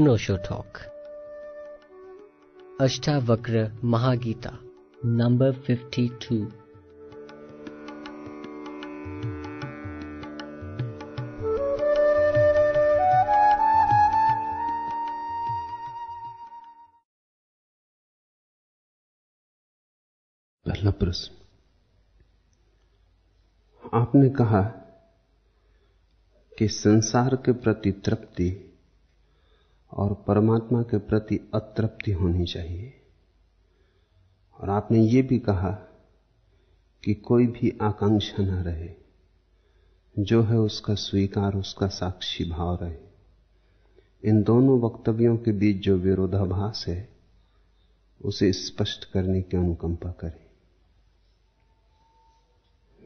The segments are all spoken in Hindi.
अनोशो टॉक। अष्टावक्र महागीता, नंबर 52 पहला प्रश्न। आपने कहा कि संसार के प्रति तृप्ति और परमात्मा के प्रति अतृप्ति होनी चाहिए। और आपने ये भी कहा कि कोई भी आकांक्षा न रहे। जो है उसका स्वीकार, उसका साक्षी भाव रहे। इन दोनों वक्तव्यों के बीच जो विरोधाभास है, उसे स्पष्ट करने की अनुकंपा करें।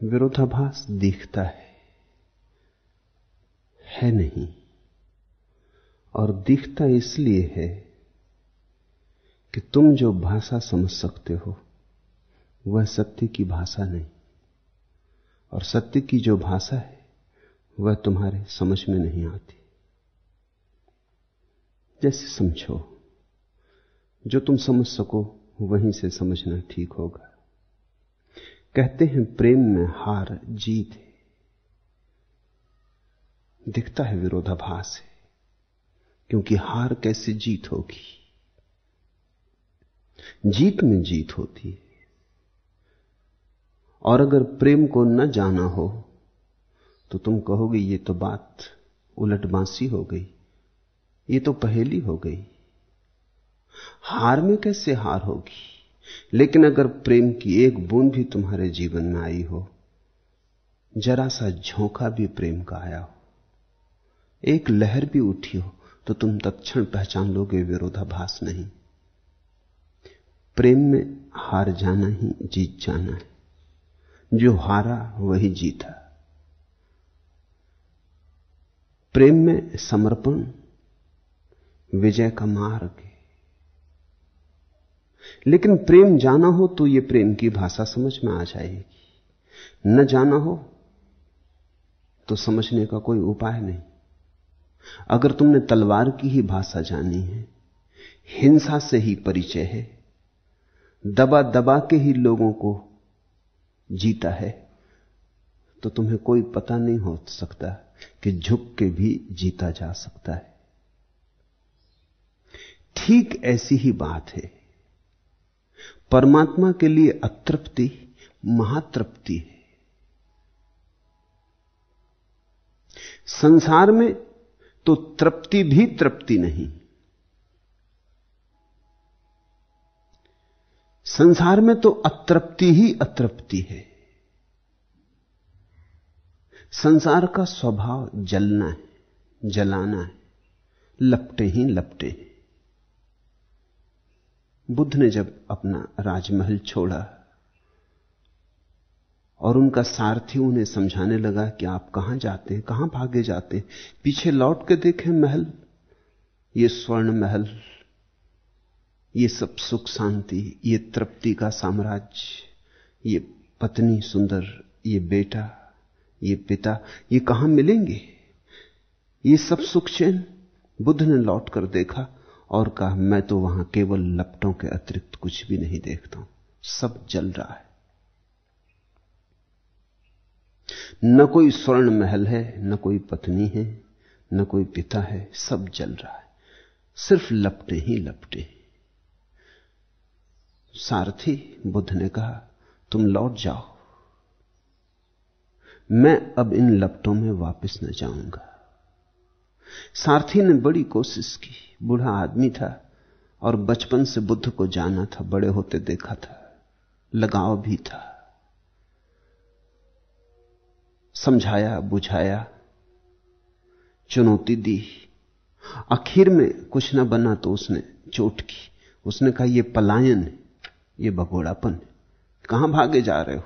विरोधाभास दिखता है। है नहीं। और दिखता इसलिए है कि तुम जो भाषा समझ सकते हो, वह सत्य की भाषा नहीं। और सत्य की जो भाषा है, वह तुम्हारे समझ में नहीं आती। जैसे समझो, जो तुम समझ सको, वहीं से समझना ठीक होगा। कहते हैं, प्रेम में हार जीत है। दिखता है विरोधाभास है। क्योंकि हार कैसे जीत होगी? जीत में जीत होती है। और अगर प्रेम को न जाना हो तो तुम कहोगे, ये तो बात उलटबांसी हो गई, ये तो पहेली हो गई। हार में कैसे हार होगी? लेकिन अगर प्रेम की एक बूंद भी तुम्हारे जीवन में आई हो, जरा सा झोंका भी प्रेम का आया हो, एक लहर भी उठी हो तो तुम तत्क्षण पहचान लोगे विरोधाभास नहीं। प्रेम में हार जाना ही, जीत जाना है। जो हारा, वही जीता। प्रेम में समर्पण, विजय का मार्ग है। लेकिन प्रेम जाना हो तो यह प्रेम की भाषा समझ में आ जाएगी। न जाना हो तो समझने का कोई उपाय नहीं। अगर तुमने तलवार की ही भाषा जानी है, हिंसा से ही परिचय है, दबा दबा के ही लोगों को जीता है तो तुम्हें कोई पता नहीं हो सकता कि झुक के भी जीता जा सकता है। ठीक ऐसी ही बात है। परमात्मा के लिए अतृप्ति महातृप्ति है। संसार में तो तृप्ति भी तृप्ति नहीं। संसार में तो अतृप्ति ही अतृप्ति है। संसार का स्वभाव जलना है, जलाना है, लपटे ही लपटे हैं। बुद्ध ने जब अपना राजमहल छोड़ा और उनका सारथी उन्हें समझाने लगा कि आप कहाँ जाते हैं, कहाँ भागे जाते हैं। पीछे लौट के देखें महल। ये स्वर्ण महल, ये सब सुख शांति, ये तृप्ति का साम्राज्य, ये पत्नी सुंदर, ये बेटा, ये पिता, ये कहाँ मिलेंगे? ये सब सुख चैन, बुद्ध ने लौट कर देखा और कहा, मैं तो वहाँ केवल लपटों के अतिरिक्त कुछ भी नहीं देखता हूँ। सब जल रहा है। न कोई स्वर्ण महल है, न कोई पत्नी है, न कोई पिता है, सब जल रहा है। सिर्फ़ लपटे ही लपटे। सारथी बुद्ध ने कहा, तुम लौट जाओ। मैं अब इन लपटों में वापस न जाऊँगा। सारथी ने बड़ी कोशिश की। बूढ़ा आदमी था और बचपन से बुद्ध को जाना था, बड़े होते देखा था, लगाव भी था। समझाया, बुझाया। चुनौती दी। आखिर में कुछ ना बना तो उसने चोट की। उसने कहा यह पलायन है यह भगोड़ापन है। कहाँ भागे जा रहे हो?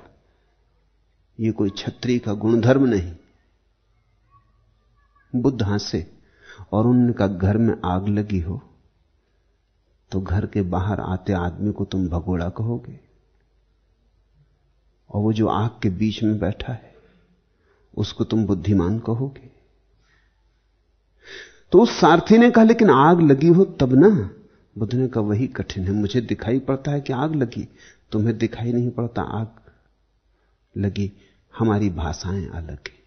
यह कोई छत्री का गुणधर्म नहीं। बुद्ध हंसे, और उनका घर में आग लगी हो तो घर के बाहर आते आदमी को तुम भगोड़ा कहोगे? और वो जो आग के बीच में बैठा है उसको तुम बुद्धिमान कहोगे। तो उस सारथी ने कहा, लेकिन आग लगी हो तब ना। बुद्ध ने कहा, वही कठिन है, मुझे दिखाई पड़ता है कि आग लगी। तुम्हें दिखाई नहीं पड़ता आग लगी। हमारी भाषाएँ अलग है।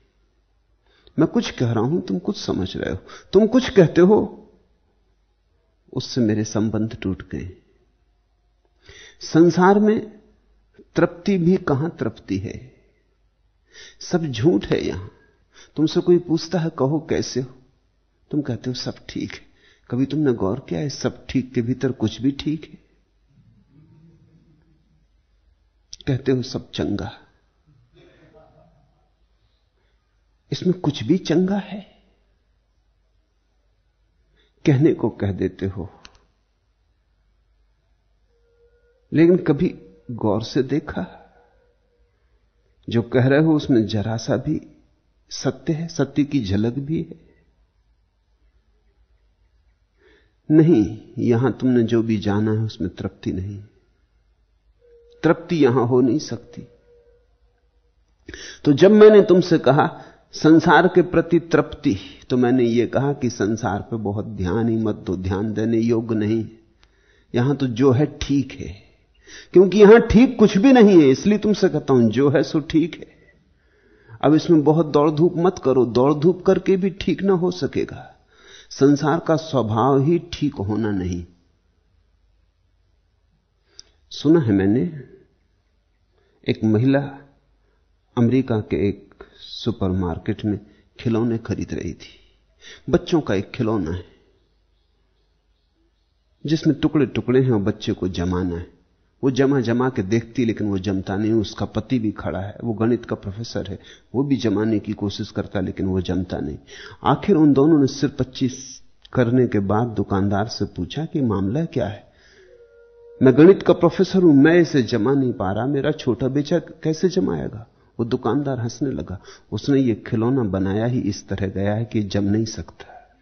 मैं कुछ कह रहा हूँ, तुम कुछ समझ रहे हो। तुम कुछ कहते हो, उससे मेरे संबंध टूट गए। संसार में तृप्ति भी कहाँ तृप्ति है? सब झूठ है यहाँ। तुमसे कोई पूछता है, कहो कैसे हो? तुम कहते हो, सब ठीक है। कभी तुमने गौर किया है, सब ठीक के भीतर कुछ भी ठीक है? कहते हो, सब चंगा। इसमें कुछ भी चंगा है? कहने को कह देते हो। लेकिन कभी गौर से देखा? जो कह रहे हो उसमें जरा सा भी सत्य है, सत्य की झलक भी है। नहीं, यहाँ तुमने जो भी जाना है उसमें तृप्ति नहीं। तृप्ति यहाँ हो नहीं सकती। तो जब मैंने तुमसे कहा, संसार के प्रति तृप्ति तो मैंने यह कहा कि संसार पर बहुत ध्यान ही मत दो, ध्यान देने योग्य नहीं। यहाँ तो जो है ठीक है। क्योंकि यहाँ ठीक कुछ भी नहीं है, इसलिए तुमसे कहता हूँ, जो है सो ठीक है। अब इसमें बहुत दौड़ धूप मत करो दौड़ धूप करके भी ठीक ना हो सकेगा। संसार का स्वभाव ही ठीक होना नहीं। सुना है मैंने, एक महिला अमेरिका के एक सुपरमार्केट में खिलौने खरीद रही थी। बच्चों का एक खिलौना है, जिसमें टुकड़े टुकड़े हैं और बच्चे को जमाना है। वो जमा जमा के देखती लेकिन वो जमता नहीं, उसका पति भी खड़ा है, वो गणित का प्रोफेसर है, वो भी जमाने की कोशिश करता, लेकिन वो जमता नहीं। आखिर उन दोनों ने सिर पच्चीस करने के बाद दुकानदार से पूछा कि मामला क्या है? मैं गणित का प्रोफेसर हूँ, मैं इसे जमा नहीं पा रहा, मेरा छोटा बेचा कैसे जमाएगा? वो दुकानदार हंसने लगा। उसने ये खिलौना बनाया ही इस तरह गया है कि जम नहीं सकता।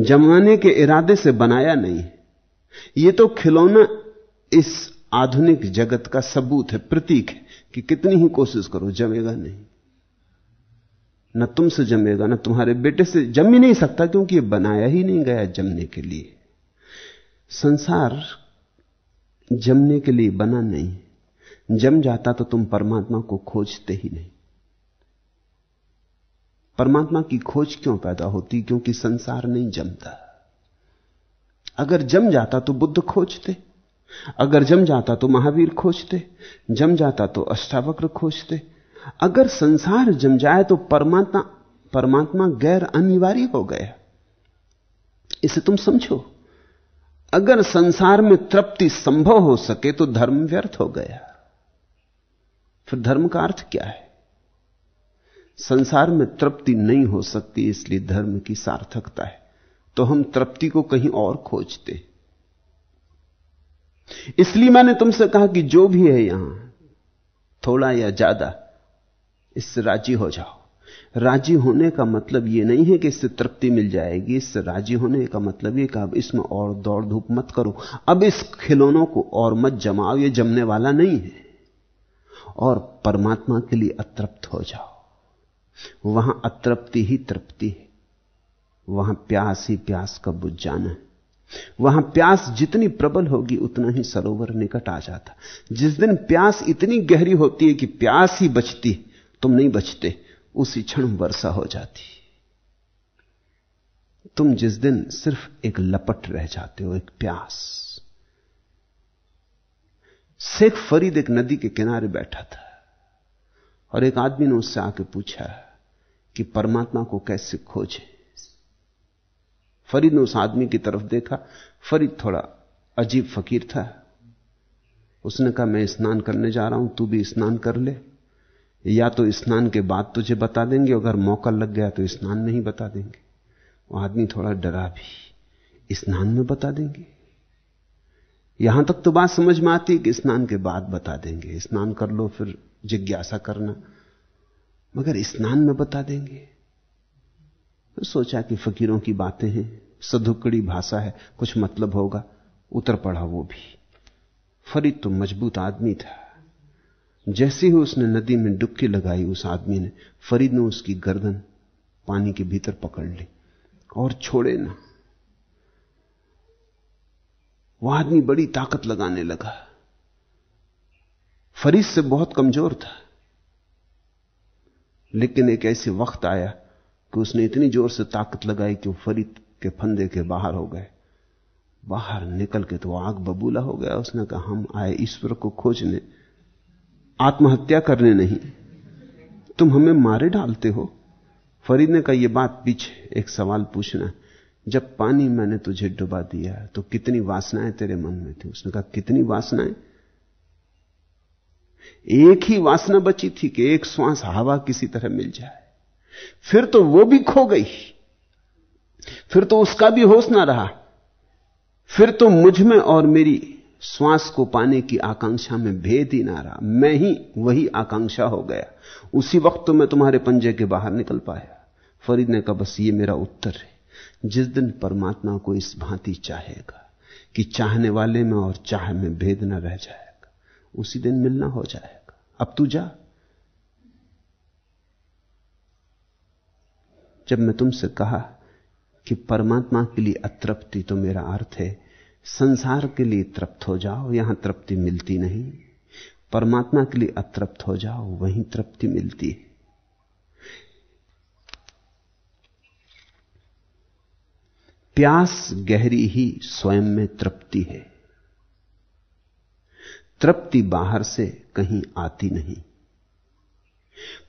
जमाने के इरादे से बनाया नहीं। ये तो खिलौना इस आधुनिक जगत का सबूत है, प्रतीक है कि कितनी ही कोशिश करो, जमेगा नहीं। न तुमसे जमेगा, ना तुम्हारे बेटे से जम ही नहीं सकता, क्योंकि ये बनाया ही नहीं गया जमने के लिए। संसार जमने के लिए बना नहीं। जम जाता तो तुम परमात्मा को खोजते ही नहीं। परमात्मा की खोज क्यों पैदा होती? क्योंकि संसार नहीं जमता। अगर जम जाता तो बुद्ध खोजते। अगर जम जाता तो महावीर खोजते, जम जाता तो अष्टावक्र खोजते। अगर संसार जम जाए तो परमात्मा परमात्मा गैर अनिवार्य हो गया। इसे तुम समझो। अगर संसार में तृप्ति संभव हो सके तो धर्म व्यर्थ हो गया। फिर धर्म का अर्थ क्या है? संसार में तृप्ति नहीं हो सकती इसलिए धर्म की सार्थकता है। तो हम तृप्ति को कहीं और खोजते। इसलिए मैंने तुमसे कहा कि जो भी है यहाँ, थोड़ा या ज़्यादा, इससे राज़ी हो जाओ। राज़ी होने का मतलब यह नहीं है कि इससे तृप्ति मिल जाएगी, इससे राज़ी होने का मतलब यह कि अब इसमें और दौड़ धूप मत करो। अब इस खिलौनों को और मत जमाओ, ये जमने वाला नहीं है। और परमात्मा के लिए अतृप्त हो जाओ। वहाँ अतृप्ति ही तृप्ति है। वहाँ प्यास ही प्यास का बुझ जाना है। वहाँ प्यास जितनी प्रबल होगी, उतना ही सरोवर निकट आ जाता। जिस दिन प्यास इतनी गहरी होती है कि प्यास ही बचती, तुम नहीं बचते, उसी क्षण वर्षा हो जाती। तुम जिस दिन सिर्फ़ एक लपट रह जाते हो, एक प्यास। शेख फरीद एक नदी के किनारे बैठा था, और एक आदमी ने उससे आके पूछा कि परमात्मा को कैसे खोजे? फरीद ने उस आदमी की तरफ़ देखा। फरीद थोड़ा अजीब फकीर था। उसने कहा, मैं स्नान करने जा रहा हूँ, तू भी स्नान कर ले। या तो स्नान के बाद तुझे बता देंगे अगर मौका लग गया तो स्नान में ही बता देंगे। वो आदमी थोड़ा डरा भी। स्नान में बता देंगे? यहाँ तक तो बात समझ में आती कि स्नान के बाद बता देंगे। स्नान कर लो, फिर जिज्ञासा करना। मगर स्नान में बता देंगे? सोचा कि फकीरों की बातें हैं, सधुकड़ी भाषा है, कुछ मतलब होगा। उतर पड़ा वो भी। फरीद तो मज़बूत आदमी था। जैसे ही उसने नदी में डुबकी लगाई उस आदमी ने, फरीद ने उसकी गर्दन पानी के भीतर पकड़ ली और छोड़े ना। वह आदमी बड़ी ताकत लगाने लगा। फरीद से बहुत कमज़ोर था। लेकिन एक ऐसे वक्त आया कि उसने इतनी ज़ोर से ताकत लगाई कि वो फरीद के फंदे के बाहर हो गए। बाहर निकल के तो आग बबूला हो गया। उसने कहा, हम आए ईश्वर को खोजने। आत्महत्या करने नहीं। तुम हमें मारे डालते हो। फरीद ने कहा यह बात पीछे एक सवाल पूछना जब पानी मैंने तुझे डुबा दिया तो कितनी वासनाएँ तेरे मन में थी? उसने कहा, कितनी वासनाएँ? एक ही वासना बची थी कि एक श्वास हवा किसी तरह मिल जाए। फिर तो वो भी खो गई। फिर तो उसका भी होश ना रहा। फिर तो मुझमें और मेरी श्वास को पाने की आकांक्षा में भेद ही ना रहा। मैं ही वही आकांक्षा हो गया। उसी वक्त तो मैं तुम्हारे पंजे के बाहर निकल पाया। फरीद ने कहा, बस ये मेरा उत्तर है। जिस दिन परमात्मा को इस भांति चाहेगा कि चाहने वाले में और चाह में भेद न रह जाएगा, उसी दिन मिलना हो जाएगा। अब तू जा। जब मैं तुमसे कहा कि परमात्मा के लिए अतृप्ति तो मेरा अर्थ है, संसार के लिए तृप्त हो जाओ, यहाँ तृप्ति मिलती नहीं। परमात्मा के लिए अतृप्त हो जाओ, वहीं तृप्ति मिलती है। प्यास गहरी ही स्वयं में तृप्ति है। तृप्ति बाहर से कहीं आती नहीं।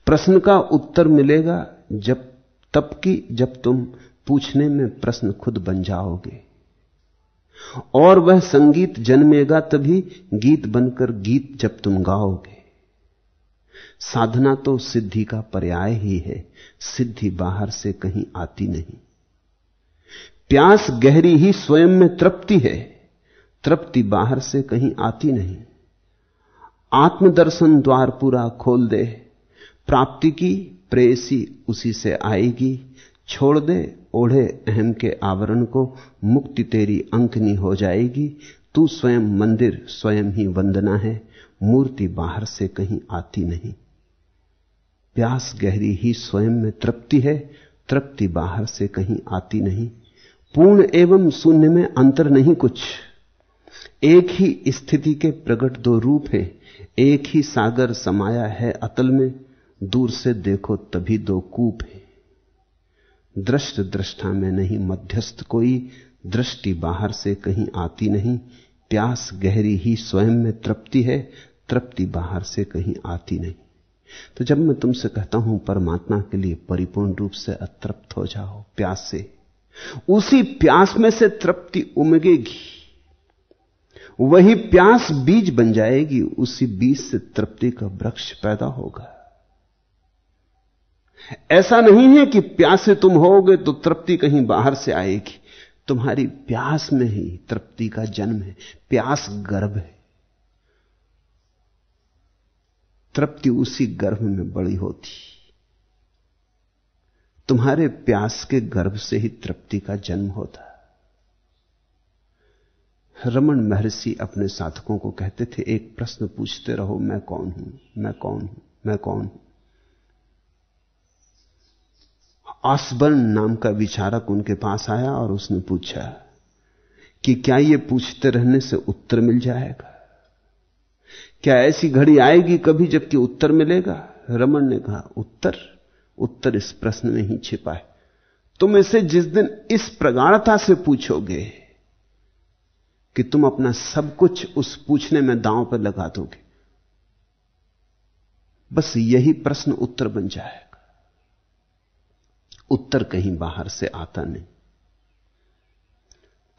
प्रश्न का उत्तर मिलेगा जब तब की जब तुम पूछने में प्रश्न खुद बन जाओगे। और वह संगीत जन्मेगा तभी गीत बनकर गीत जब तुम गाओगे। साधना तो सिद्धि का पर्याय ही है, सिद्धि बाहर से कहीं आती नहीं। प्यास गहरी ही स्वयं में तृप्ति है, तृप्ति बाहर से कहीं आती नहीं। आत्मदर्शन द्वार पूरा खोल दे, प्राप्ति की प्रेसी उसी से आएगी। छोड़ दे ओढ़े अहम के आवरण को, मुक्ति तेरी अंकनी हो जाएगी। तू स्वयं मंदिर, स्वयं ही वंदना है। मूर्ति बाहर से कहीं आती नहीं। प्यास गहरी ही स्वयं में तृप्ति है। तृप्ति बाहर से कहीं आती नहीं। पूर्ण एवं शून्य में अंतर नहीं कुछ। एक ही स्थिति के प्रकट दो रूप हैं। एक ही सागर समाया है अतल में। दूर से देखो तभी दो कूप है। दृष्ट दृष्टा में नहीं, मध्यस्थ कोई दृष्टि बाहर से कहीं आती नहीं। प्यास गहरी ही स्वयं में तृप्ति है, तृप्ति बाहर से कहीं आती नहीं। तो जब मैं तुमसे कहता हूँ, परमात्मा के लिए परिपूर्ण रूप से अतृप्त हो जाओ, प्यास से, उसी प्यास में से तृप्ति उमगेगी। वही प्यास बीज बन जाएगी, उसी बीज से तृप्ति का वृक्ष पैदा होगा। ऐसा नहीं है कि प्यासे तुम होगे तो तृप्ति कहीं बाहर से आएगी। तुम्हारी प्यास में ही तृप्ति का जन्म है। प्यास गर्भ है। तृप्ति उसी गर्भ में बड़ी होती। तुम्हारे प्यास के गर्भ से ही तृप्ति का जन्म होता। रमन महर्षि अपने साधकों को कहते थे, एक प्रश्न पूछते रहो, मैं कौन हूँ? मैं कौन हूँ? मैं कौन हूँ? आसबर्न नाम का विचारक उनके पास आया और उसने पूछा कि क्या यह पूछते रहने से उत्तर मिल जाएगा? क्या ऐसी घड़ी आएगी कभी जबकि उत्तर मिलेगा? रमन ने कहा, उत्तर? उत्तर इस प्रश्न में ही छिपा है। तुम इसे जिस दिन इस प्रगाढ़ता से पूछोगे कि तुम अपना सब कुछ उस पूछने में दांव पर लगा दोगे, बस यही प्रश्न उत्तर बन जाएगा। उत्तर कहीं बाहर से आता नहीं।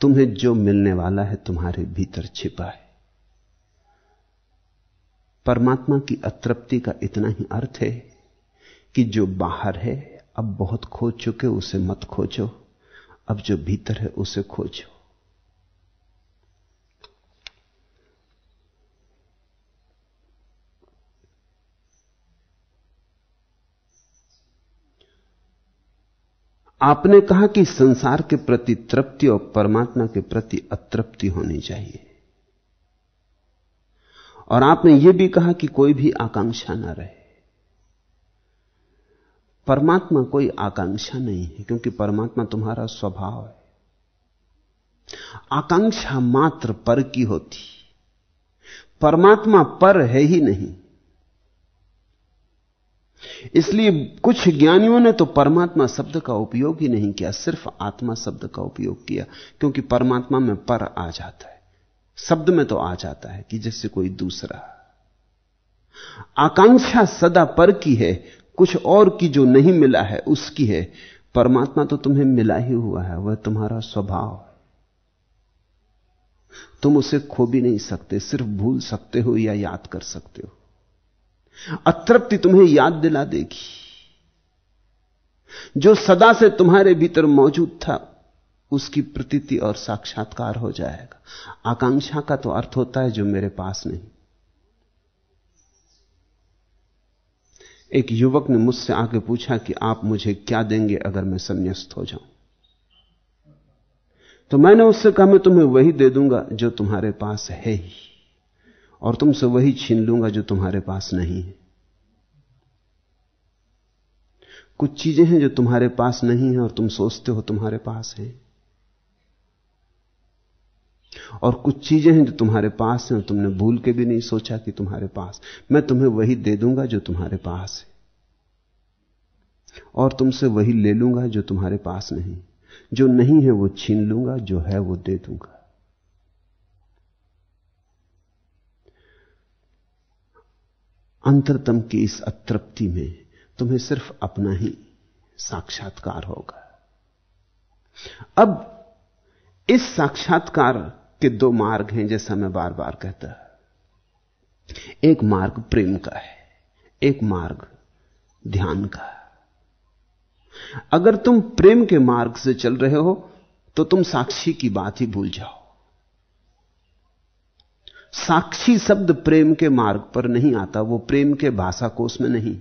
तुम्हें जो मिलने वाला है तुम्हारे भीतर छिपा है। परमात्मा की अतृप्ति का इतना ही अर्थ है कि जो बाहर है, अब बहुत खोज चुके, उसे मत खोजो। अब जो भीतर है, उसे खोजो। आपने कहा कि संसार के प्रति तृप्ति और परमात्मा के प्रति अतृप्ति होनी चाहिए। और आपने यह भी कहा कि कोई भी आकांक्षा ना रहे। परमात्मा कोई आकांक्षा नहीं है, क्योंकि परमात्मा तुम्हारा स्वभाव है। आकांक्षा मात्र पर की होती। परमात्मा पर है ही नहीं। इसलिए कुछ ज्ञानियों ने तो परमात्मा शब्द का उपयोग ही नहीं किया, सिर्फ़ आत्मा शब्द का उपयोग किया, क्योंकि परमात्मा में पर आ जाता है। शब्द में तो आ जाता है कि जैसे कोई दूसरा। आकांक्षा सदा पर की है, कुछ और की जो नहीं मिला है, उसकी है। परमात्मा तो तुम्हें मिला ही हुआ है, वह तुम्हारा स्वभाव। तुम उसे खो भी नहीं सकते, सिर्फ़ भूल सकते हो या याद कर सकते हो। अतृप्ति तुम्हें याद दिला देगी। जो सदा से तुम्हारे भीतर मौजूद था, उसकी प्रतीति और साक्षात्कार हो जाएगा। आकांक्षा का तो अर्थ होता है जो मेरे पास नहीं। एक युवक ने मुझसे आके पूछा कि आप मुझे क्या देंगे अगर मैं संन्यास्त हो जाऊँ? तो मैंने उससे कहा, मैं तुम्हें वही दे दूँगा जो तुम्हारे पास है ही। और तुमसे वही छीन लूँगा जो तुम्हारे पास नहीं है। कुछ चीज़ें हैं जो तुम्हारे पास नहीं है और तुम सोचते हो तुम्हारे पास है। और कुछ चीज़ें हैं जो तुम्हारे पास हैं और तुमने भूल के भी नहीं सोचा कि तुम्हारे पास। मैं तुम्हें वही दे दूँगा जो तुम्हारे पास है। और तुमसे वही ले लूँगा जो तुम्हारे पास नहीं। जो नहीं है वो छीन लूँगा, जो है वो दे दूँगा। अंतरतम की इस अतृप्ति में तुम्हें सिर्फ़ अपना ही साक्षात्कार होगा। अब इस साक्षात्कार के दो मार्ग हैं जैसा मैं बार बार कहता एक मार्ग प्रेम का है, एक मार्ग ध्यान का। अगर तुम प्रेम के मार्ग से चल रहे हो तो तुम साक्षी की बात ही भूल जाओ। साक्षी शब्द प्रेम के मार्ग पर नहीं आता, वो प्रेम के भाषा कोष में नहीं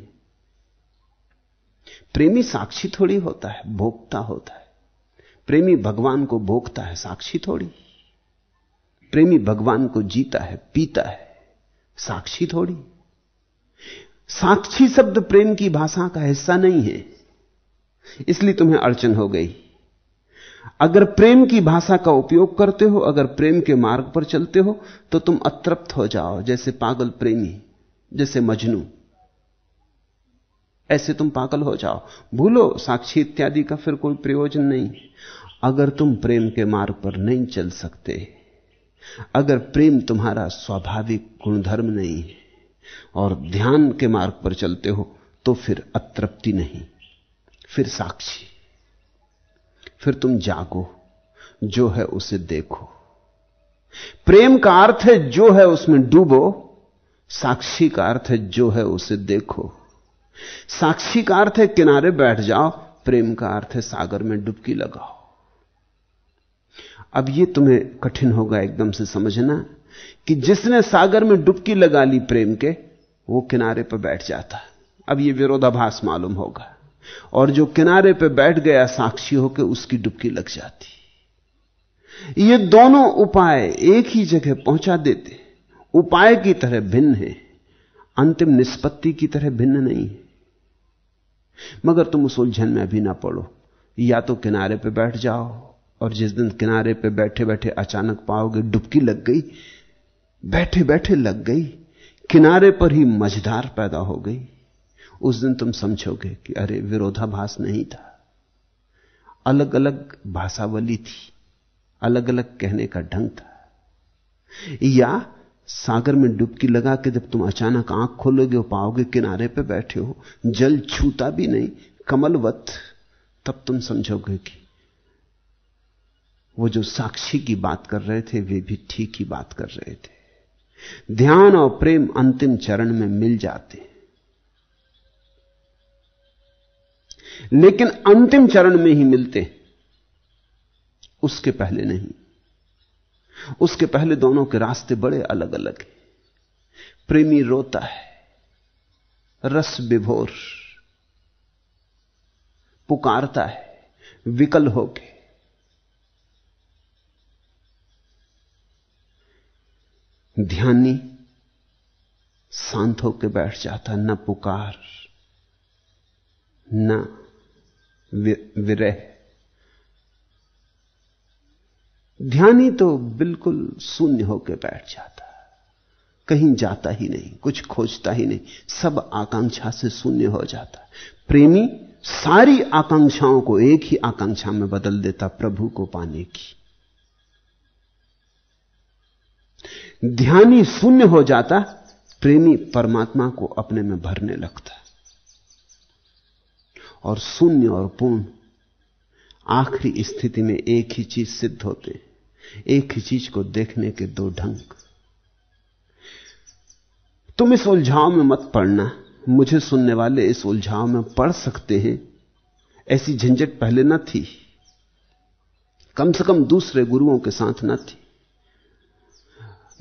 प्रेमी साक्षी थोड़ी होता है भोगता होता है। प्रेमी भगवान को भोगता है, साक्षी थोड़ी। प्रेमी भगवान को जीता है, पीता है, साक्षी थोड़ी। साक्षी शब्द प्रेम की भाषा का हिस्सा नहीं है, इसलिए तुम्हें अड़चन हो गई। अगर प्रेम की भाषा का उपयोग करते हो, अगर प्रेम के मार्ग पर चलते हो तो तुम अतृप्त हो जाओ, जैसे पागल प्रेमी, जैसे मजनू। ऐसे तुम पागल हो जाओ। भूलो, साक्षी इत्यादि का फिर कोई प्रयोजन नहीं। अगर तुम प्रेम के मार्ग पर नहीं चल सकते, अगर प्रेम तुम्हारा स्वाभाविक गुणधर्म नहीं और ध्यान के मार्ग पर चलते हो तो फिर अतृप्ति नहीं, फिर साक्षी। फिर तुम जागो, जो है उसे देखो। प्रेम का अर्थ है जो है उसमें डूबो, साक्षी का अर्थ है जो है उसे देखो। साक्षी का अर्थ है किनारे बैठ जाओ, प्रेम का अर्थ है सागर में डुबकी लगाओ। अब यह तुम्हें कठिन होगा एकदम से समझना कि जिसने सागर में डुबकी लगा ली प्रेम के, वो किनारे पर बैठ जाता। अब यह विरोधाभास मालूम होगा। और जो किनारे पे बैठ गया साक्षी होकर उसकी डुबकी लग जाती। ये दोनों उपाय एक ही जगह पहुँचा देते। उपाय की तरह भिन्न है, अंतिम निष्पत्ति की तरह भिन्न नहीं है। मगर तुम उस उलझन में अभी ना पड़ो। या तो किनारे पे बैठ जाओ और जिस दिन किनारे पे बैठे बैठे अचानक पाओगे डुबकी लग गई बैठे बैठे लग गई, किनारे पर ही मझधार पैदा हो गई। उस दिन तुम समझोगे कि अरे, विरोधाभास नहीं था। अलग अलग भाषावली थी। अलग अलग कहने का ढंग था। या सागर में डुबकी लगा के जब तुम अचानक आँख खोलोगे पाओगे किनारे पे बैठे हो, जल छूता भी नहीं, कमलवत, तब तुम समझोगे कि वो जो साक्षी की बात कर रहे थे, वे भी ठीक ही बात कर रहे थे। ध्यान और प्रेम अंतिम चरण में मिल जाते। लेकिन अंतिम चरण में ही मिलते उसके पहले नहीं। उसके पहले दोनों के रास्ते बड़े अलग अलग हैं। प्रेमी रोता है, रस विभोर। पुकारता है, विकल होके। ध्यानी शांत होकर बैठ जाता, न पुकार, न विरह। ध्यानी तो बिल्कुल शून्य होकर बैठ जाता कहीं जाता ही नहीं, कुछ खोजता ही नहीं, सब आकांक्षा से शून्य हो जाता प्रेमी सारी आकांक्षाओं को एक ही आकांक्षा में बदल देता, प्रभु को पाने की। ध्यानी शून्य हो जाता, प्रेमी परमात्मा को अपने में भरने लगता और शून्य और पूर्ण। आखिरी स्थिति में एक ही चीज़ सिद्ध होते, एक ही चीज़ को देखने के दो ढंग। तुम इस उलझाव में मत पड़ना। मुझे सुनने वाले इस उलझाव में पड़ सकते हैं। ऐसी झंझट पहले न थी। कम से कम दूसरे गुरुओं के साथ न थी।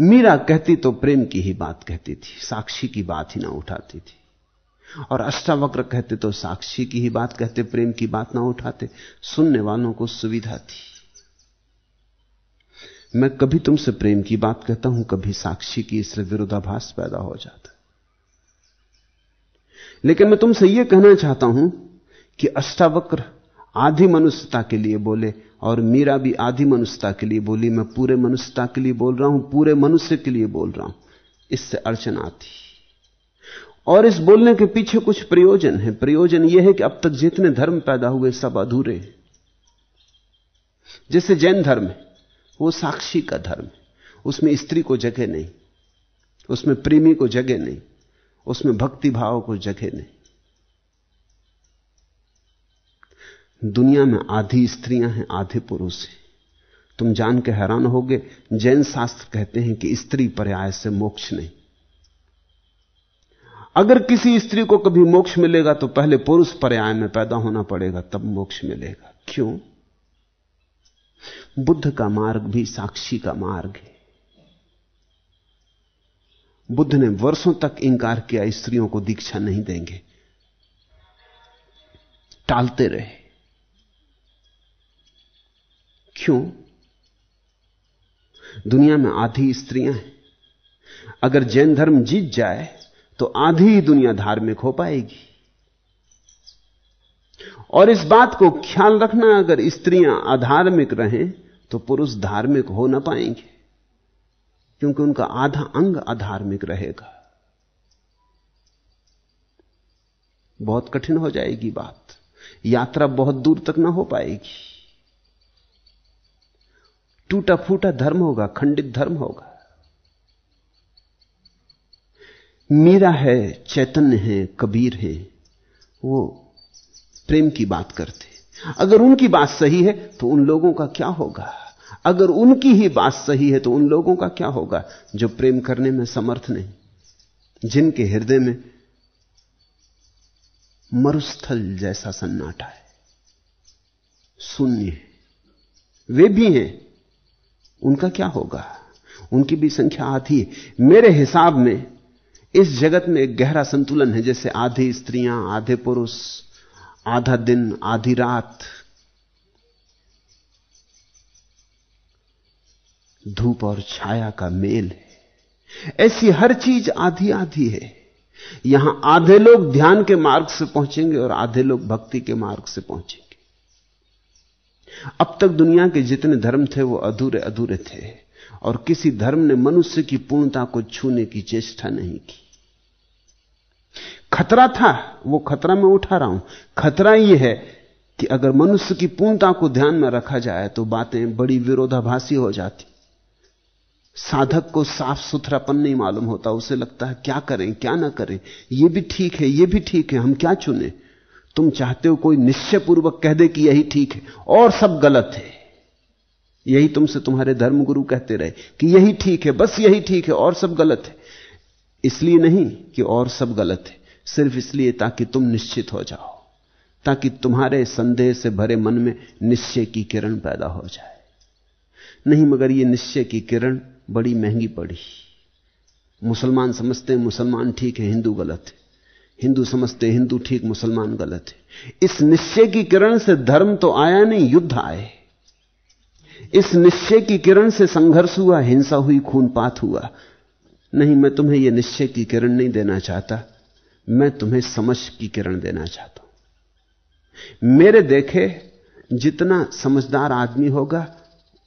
मीरा कहती तो प्रेम की ही बात कहती थी, साक्षी की बात ही ना उठाती थी। और अष्टावक्र कहते तो साक्षी की ही बात कहते, प्रेम की बात ना उठाते। सुनने वालों को सुविधा थी। मैं कभी तुमसे प्रेम की बात कहता हूँ, कभी साक्षी की इससे विरोधाभास पैदा हो जाता लेकिन मैं तुमसे यह कहना चाहता हूँ कि अष्टावक्र आधी मनुष्यता के लिए बोले और मीरा भी आधी मनुष्यता के लिए बोली। मैं पूरे मनुष्यता के लिए बोल रहा हूँ, पूरे मनुष्य के लिए बोल रहा हूँ। इससे अड़चन आती। और इस बोलने के पीछे कुछ प्रयोजन है। प्रयोजन यह है कि अब तक जितने धर्म पैदा हुए सब अधूरे हैं। जैसे जैन धर्म है, वो साक्षी का धर्म है। उसमें स्त्री को जगह नहीं, उसमें प्रेमी को जगह नहीं, उसमें भक्ति भाव को जगह नहीं। दुनिया में आधी स्त्रियाँ हैं, आधे पुरुष हैं। तुम जान के हैरान होगे, जैन शास्त्र कहते हैं कि स्त्री पर्याय से मोक्ष नहीं। अगर किसी स्त्री को कभी मोक्ष मिलेगा तो पहले पुरुष पर्याय में पैदा होना पड़ेगा, तब मोक्ष मिलेगा। क्यों? बुद्ध का मार्ग भी साक्षी का मार्ग है। बुद्ध ने वर्षों तक इंकार किया, स्त्रियों को दीक्षा नहीं देंगे। टालते रहे। क्यों? दुनिया में आधी स्त्रियाँ हैं। अगर जैन धर्म जीत जाए तो आधी ही दुनिया धार्मिक हो पाएगी। और इस बात को ख्याल रखना, अगर स्त्रियाँ अधार्मिक रहें तो पुरुष धार्मिक हो ना पाएँगे, क्योंकि उनका आधा अंग अधार्मिक रहेगा। बहुत कठिन हो जाएगी बात। यात्रा बहुत दूर तक ना हो पाएगी। टूटा फूटा धर्म होगा, खंडित धर्म होगा। मीरा है चैतन्य है, कबीर है, वो प्रेम की बात करते अगर उनकी बात सही है तो उन लोगों का क्या होगा? अगर उनकी ही बात सही है तो उन लोगों का क्या होगा, जो प्रेम करने में समर्थ नहीं? जिनके हृदय में मरुस्थल जैसा सन्नाटा है। शून्य है। वे भी हैं। उनका क्या होगा? उनकी भी संख्या आती है। मेरे हिसाब में इस जगत में एक गहरा संतुलन है, जैसे आधी स्त्रियाँ, आधे पुरुष, आधा दिन, आधी रात। धूप और छाया का मेल है। ऐसी हर चीज़ आधी आधी है। यहाँ आधे लोग ध्यान के मार्ग से पहुँचेंगे और आधे लोग भक्ति के मार्ग से पहुँचेंगे। अब तक दुनिया के जितने धर्म थे, वो अधूरे अधूरे थे। और किसी धर्म ने मनुष्य की पूर्णता को छूने की चेष्टा नहीं की। खतरा था, वो खतरा मैं उठा रहा हूँ। खतरा यह है कि अगर मनुष्य की पूर्णता को ध्यान में रखा जाए तो बातें बड़ी विरोधाभासी हो जाती। साधक को साफ़ सुथरापन नहीं मालूम होता, उसे लगता है क्या करें, क्या ना करें यह भी ठीक है यह भी ठीक है, हम क्या चुने? तुम चाहते हो कोई निश्चय पूर्वक कह दे कि यही ठीक है, और सब गलत है। यही तुमसे तुम्हारे धर्मगुरु कहते रहे कि यही ठीक है, बस यही ठीक है, और सब गलत है। इसलिए नहीं कि और सब गलत है, सिर्फ़ इसलिए ताकि तुम निश्चित हो जाओ, ताकि तुम्हारे संदेह से भरे मन में निश्चय की किरण पैदा हो जाए। नहीं, मगर यह निश्चय की किरण बड़ी महँगी पड़ी। मुसलमान समझते हैं मुसलमान ठीक है, हिंदू गलत है। हिंदू समझते हिंदू ठीक, मुसलमान गलत है। इस निश्चय की किरण से धर्म तो आया नहीं, युद्ध आए। इस निश्चय की किरण से संघर्ष हुआ, हिंसा हुई, खूनपात हुआ। नहीं, मैं तुम्हें यह निश्चय की किरण नहीं देना चाहता। मैं तुम्हें समझ की किरण देना चाहता हूँ। मेरे देखे, जितना समझदार आदमी होगा,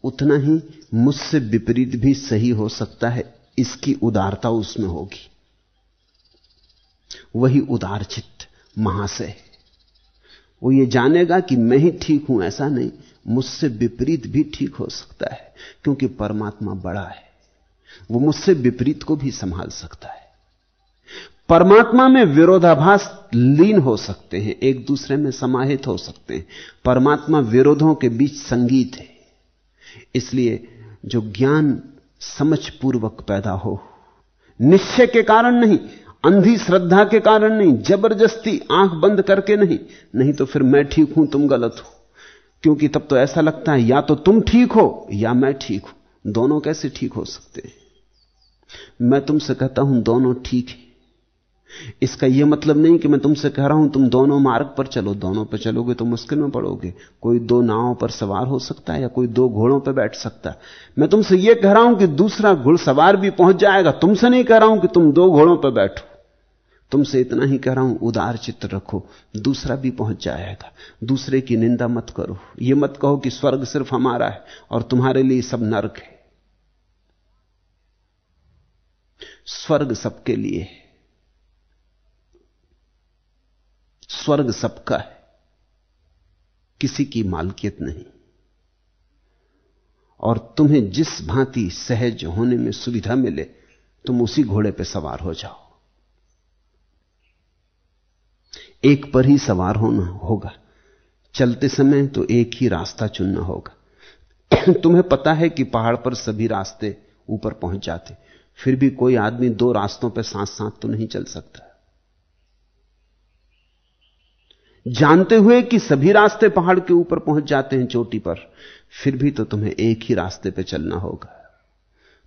उतना ही मुझसे विपरीत भी सही हो सकता है। इसकी उदारता उसमें होगी। वही उदार चित्त महाशय। वो ये जानेगा कि मैं ही ठीक हूँ, ऐसा नहीं। मुझसे विपरीत भी ठीक हो सकता है, क्योंकि परमात्मा बड़ा है। वो मुझसे विपरीत को भी संभाल सकता है। परमात्मा में विरोधाभास लीन हो सकते हैं, एक दूसरे में समाहित हो सकते हैं। परमात्मा विरोधों के बीच संगीत है। इसलिए जो ज्ञान समझ पूर्वक पैदा हो, निश्चय के कारण नहीं, अंधी श्रद्धा के कारण नहीं, ज़बरदस्ती आँख बंद करके नहीं नहीं तो फिर मैं ठीक हूँ, तुम गलत हो। क्योंकि तब तो ऐसा लगता है, या तो तुम ठीक हो, या मैं ठीक हूँ। दोनों कैसे ठीक हो सकते हैं? मैं तुमसे कहता हूँ, दोनों ठीक है। इसका यह मतलब नहीं कि मैं तुमसे कह रहा हूँ, तुम दोनों मार्ग पर चलो, दोनों पर चलोगे तो मुश्किल में पड़ोगे। कोई दो नावों पर सवार हो सकता है, या कोई दो घोड़ों पर बैठ सकता है। मैं तुमसे यह कह रहा हूँ कि दूसरा घुड़सवार भी पहुँच जाएगा। तुमसे नहीं कह रहा हूँ कि तुम दो घोड़ों पर बैठो। तुमसे इतना ही कह रहा हूँ, उदार चित्र रखो, दूसरा भी पहुँच जाएगा। दूसरे की निंदा मत करो। यह मत कहो कि स्वर्ग सिर्फ़ हमारा है और तुम्हारे लिए सब नर्क है। स्वर्ग सबके लिए है। स्वर्ग सबका है। किसी की मालकियत नहीं। और तुम्हें जिस भांति सहज होने में सुविधा मिले, तुम उसी घोड़े पर सवार हो जाओ। एक पर ही सवार होना होगा। चलते समय तो एक ही रास्ता चुनना होगा। तुम्हें पता है कि पहाड़ पर सभी रास्ते ऊपर पहुँच जाते फिर भी कोई आदमी दो रास्तों पर साथ साथ तो नहीं चल सकता। जानते हुए कि सभी रास्ते पहाड़ के ऊपर पहुँच जाते हैं चोटी पर, फिर भी तो तुम्हें एक ही रास्ते पर चलना होगा।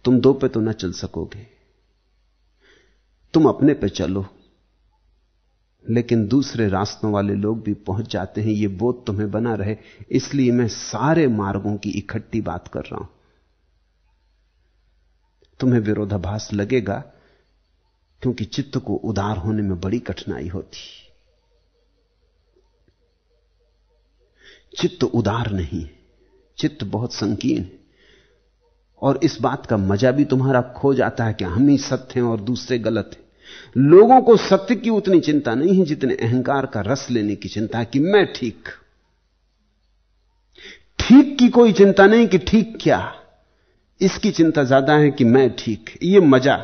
तुम दो पे तो ना चल सकोगे। तुम अपने पे चलो। लेकिन दूसरे रास्तों वाले लोग भी पहुँच जाते हैं यह बोध तुम्हें बना रहे। इसलिए मैं सारे मार्गों की इकट्ठी बात कर रहा हूँ। तुम्हें विरोधाभास लगेगा, क्योंकि चित्त को उदार होने में बड़ी कठिनाई होती। चित्त उदार नहीं चित्त बहुत संकीर्ण है। और इस बात का मज़ा भी तुम्हारा खो जाता है कि हम ही सत्य हैं और दूसरे गलत हैं। लोगों को सत्य की उतनी चिंता नहीं है जितने अहंकार का रस लेने की चिंता है कि मैं ठीक। ठीक की कोई चिंता नहीं कि ठीक क्या। इसकी चिंता ज़्यादा है कि मैं ठीक। ये मज़ा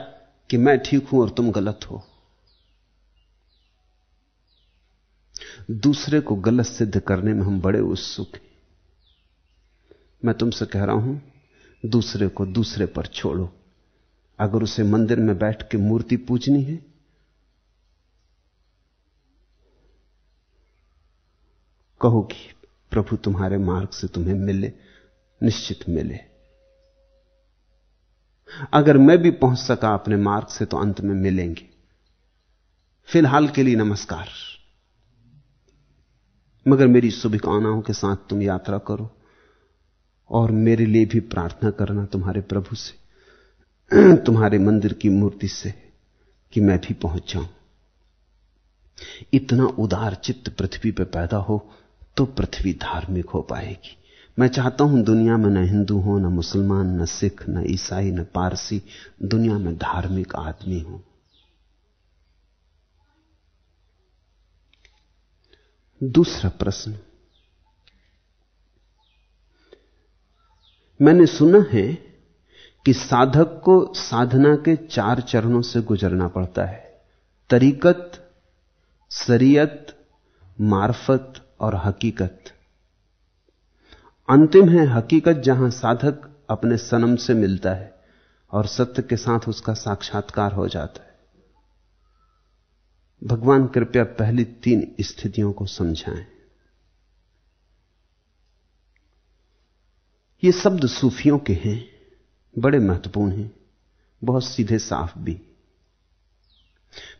कि मैं ठीक हूँ और तुम गलत हो। दूसरे को गलत सिद्ध करने में हम बड़े उत्सुक हैं। मैं तुमसे कह रहा हूँ, दूसरे को दूसरे पर छोड़ो। अगर उसे मंदिर में बैठ के मूर्ति पूजनी है? कहो कि प्रभु तुम्हारे मार्ग से तुम्हें मिले, निश्चित मिले। अगर मैं भी पहुँच सका अपने मार्ग से तो अंत में मिलेंगे। फ़िलहाल के लिए नमस्कार। मगर मेरी शुभकामनाओं के साथ तुम यात्रा करो और मेरे लिए भी प्रार्थना करना तुम्हारे प्रभु से। तुम्हारे मंदिर की मूर्ति से कि मैं भी पहुँच जाऊँ। इतना उदार चित्त पृथ्वी पर पैदा हो तो पृथ्वी धार्मिक हो पाएगी। मैं चाहता हूँ दुनिया में न हिंदू हो, न मुसलमान, न सिख, न ईसाई, न पारसी, दुनिया में धार्मिक आदमी हो। दूसरा प्रश्न। मैंने सुना है कि साधक को साधना के चार चरणों से गुजरना पड़ता है। तरीकत, शरीयत, मार्फत और हकीकत। अंतिम है हकीकत जहाँ साधक अपने सनम से मिलता है और सत्य के साथ उसका साक्षात्कार हो जाता है। भगवान कृपया पहली तीन स्थितियों को समझाएँ। ये शब्द सूफियों के हैं। बड़े महत्वपूर्ण हैं, बहुत सीधे साफ़ भी।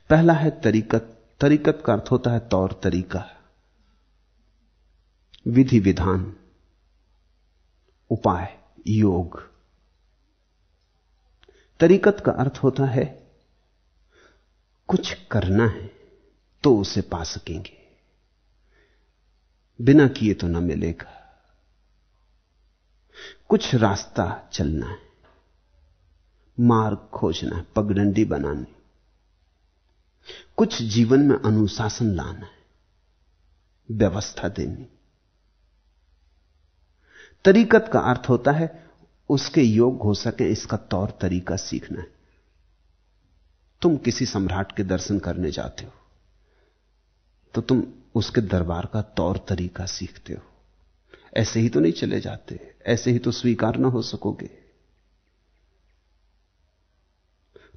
पहला है तरीकत तरीकत का अर्थ होता है तौर तरीका। विधि विधान, उपाय, योग। तरीकत का अर्थ होता है, कुछ करना है तो उसे पा सकेंगे। बिना किए तो ना मिलेगा। कुछ रास्ता चलना है मार्ग खोजना है, पगडंडी बनानी कुछ जीवन में अनुशासन लाना है, व्यवस्था देनी तरीकत का अर्थ होता है, उसके योग हो सके, इसका तौर तरीका सीखना है। तुम किसी सम्राट के दर्शन करने जाते हो तो तुम उसके दरबार का तौर तरीका सीखते हो। ऐसे ही तो नहीं चले जाते, ऐसे ही तो स्वीकार ना हो सकोगे।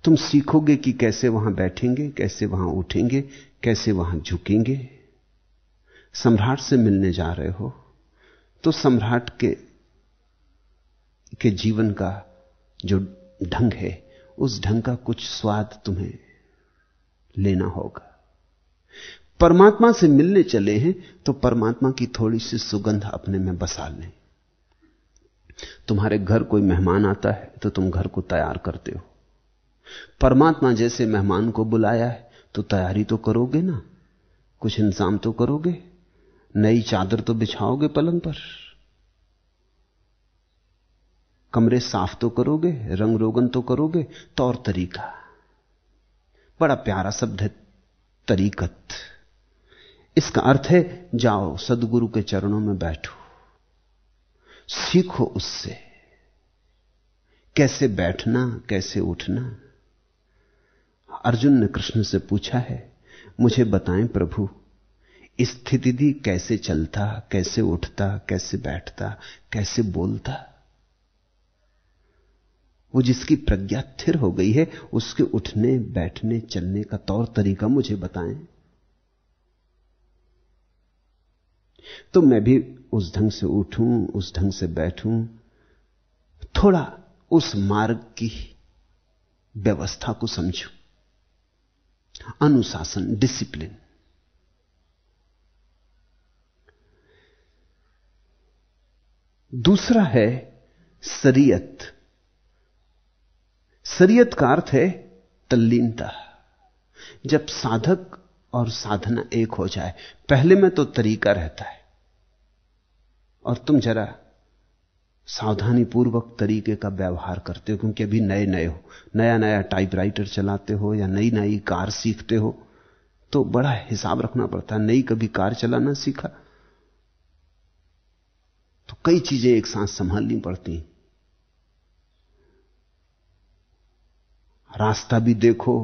तुम सीखोगे कि कैसे वहाँ बैठेंगे, कैसे वहाँ उठेंगे, कैसे वहाँ झुकेंगे। सम्राट से मिलने जा रहे हो तो सम्राट के के जीवन का जो ढंग है, उस ढंग का कुछ स्वाद तुम्हें लेना होगा। परमात्मा से मिलने चले हैं तो परमात्मा की थोड़ी सी सुगंध अपने में बसा लें। तुम्हारे घर कोई मेहमान आता है तो तुम घर को तैयार करते हो। परमात्मा जैसे मेहमान को बुलाया है तो तैयारी तो करोगे ना? कुछ इंतज़ाम तो करोगे? नई चादर तो बिछाओगे पलंग पर? कमरे साफ़ तो करोगे, रंग रोगन तो करोगे तौर तरीका। बड़ा प्यारा शब्द है, तरीकत। इसका अर्थ है, जाओ सदगुरु के चरणों में बैठो। सीखो उससे, कैसे बैठना, कैसे उठना। अर्जुन ने कृष्ण से पूछा है, मुझे बताएँ प्रभु स्थिति कैसे चलता, कैसे उठता, कैसे बैठता, कैसे बोलता? वो जिसकी प्रज्ञा स्थिर हो गई है, उसके उठने, बैठने, चलने का तौर तरीका मुझे बताएँ? तो मैं भी उस ढंग से उठूं, उस ढंग से बैठूं, थोड़ा उस मार्ग की व्यवस्था को समझूं। अनुशासन डिसिप्लिन दूसरा है शरीयत। शरीयत का अर्थ है तल्लीनता। जब साधक और साधना एक हो जाए, पहले में तो तरीका रहता है। और तुम जरा सावधानी पूर्वक तरीके का व्यवहार करते हो, क्योंकि अभी नए नए हो। नया नया टाइपराइटर चलाते हो या नई नई कार सीखते हो तो बड़ा हिसाब रखना पड़ता है। नई कभी कार चलाना सीखा तो कई चीज़ें एक साथ संभालनी पड़ती रास्ता भी देखो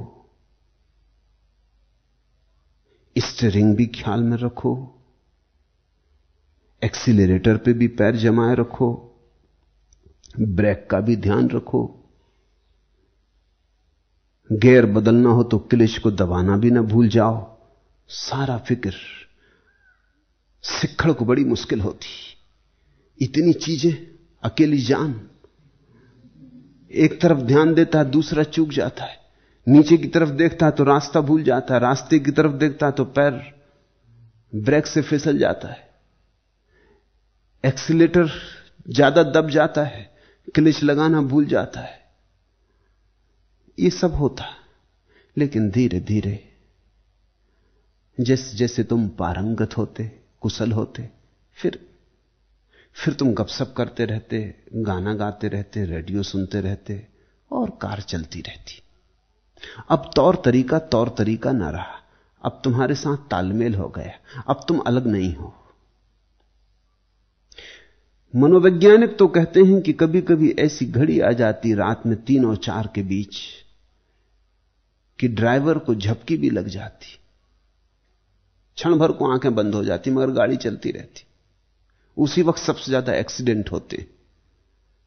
स्टेरिंग भी ख्याल में रखो एक्सीलरेटर पे भी पैर जमाए रखो। ब्रेक का भी ध्यान रखो। गेयर बदलना हो तो क्लिच को दबाना भी ना भूल जाओ। सारा फ़िक्र सिक्खड़ को बड़ी मुश्किल होती। इतनी चीज़ें, अकेली जान। एक तरफ़ ध्यान देता है दूसरा चूक जाता है। नीचे की तरफ़ देखता है तो रास्ता भूल जाता है रास्ते की तरफ़ देखता है तो पैर ब्रेक से फिसल जाता है। एक्सीटर ज़्यादा दब जाता है। क्लिच लगाना भूल जाता है। ये सब होता लेकिन धीरे धीरे जैसे जैसे तुम पारंगत होते, कुशल होते, फिर फिर तुम गपसप करते रहते, गाना गाते रहते, रेडियो सुनते रहते, और कार चलती रहती। अब तौर तरीका तौर तरीका ना रहा। अब तुम्हारे साथ तालमेल हो गया। अब तुम अलग नहीं हो। मनोवैज्ञानिक तो कहते हैं कि कभी कभी ऐसी घड़ी आ जाती रात में तीन और चार के बीच कि ड्राइवर को झपकी भी लग जाती। क्षण भर को आँखें बंद हो जाती, मगर गाड़ी चलती रहती। उसी वक्त सबसे ज़्यादा एक्सीडेंट होते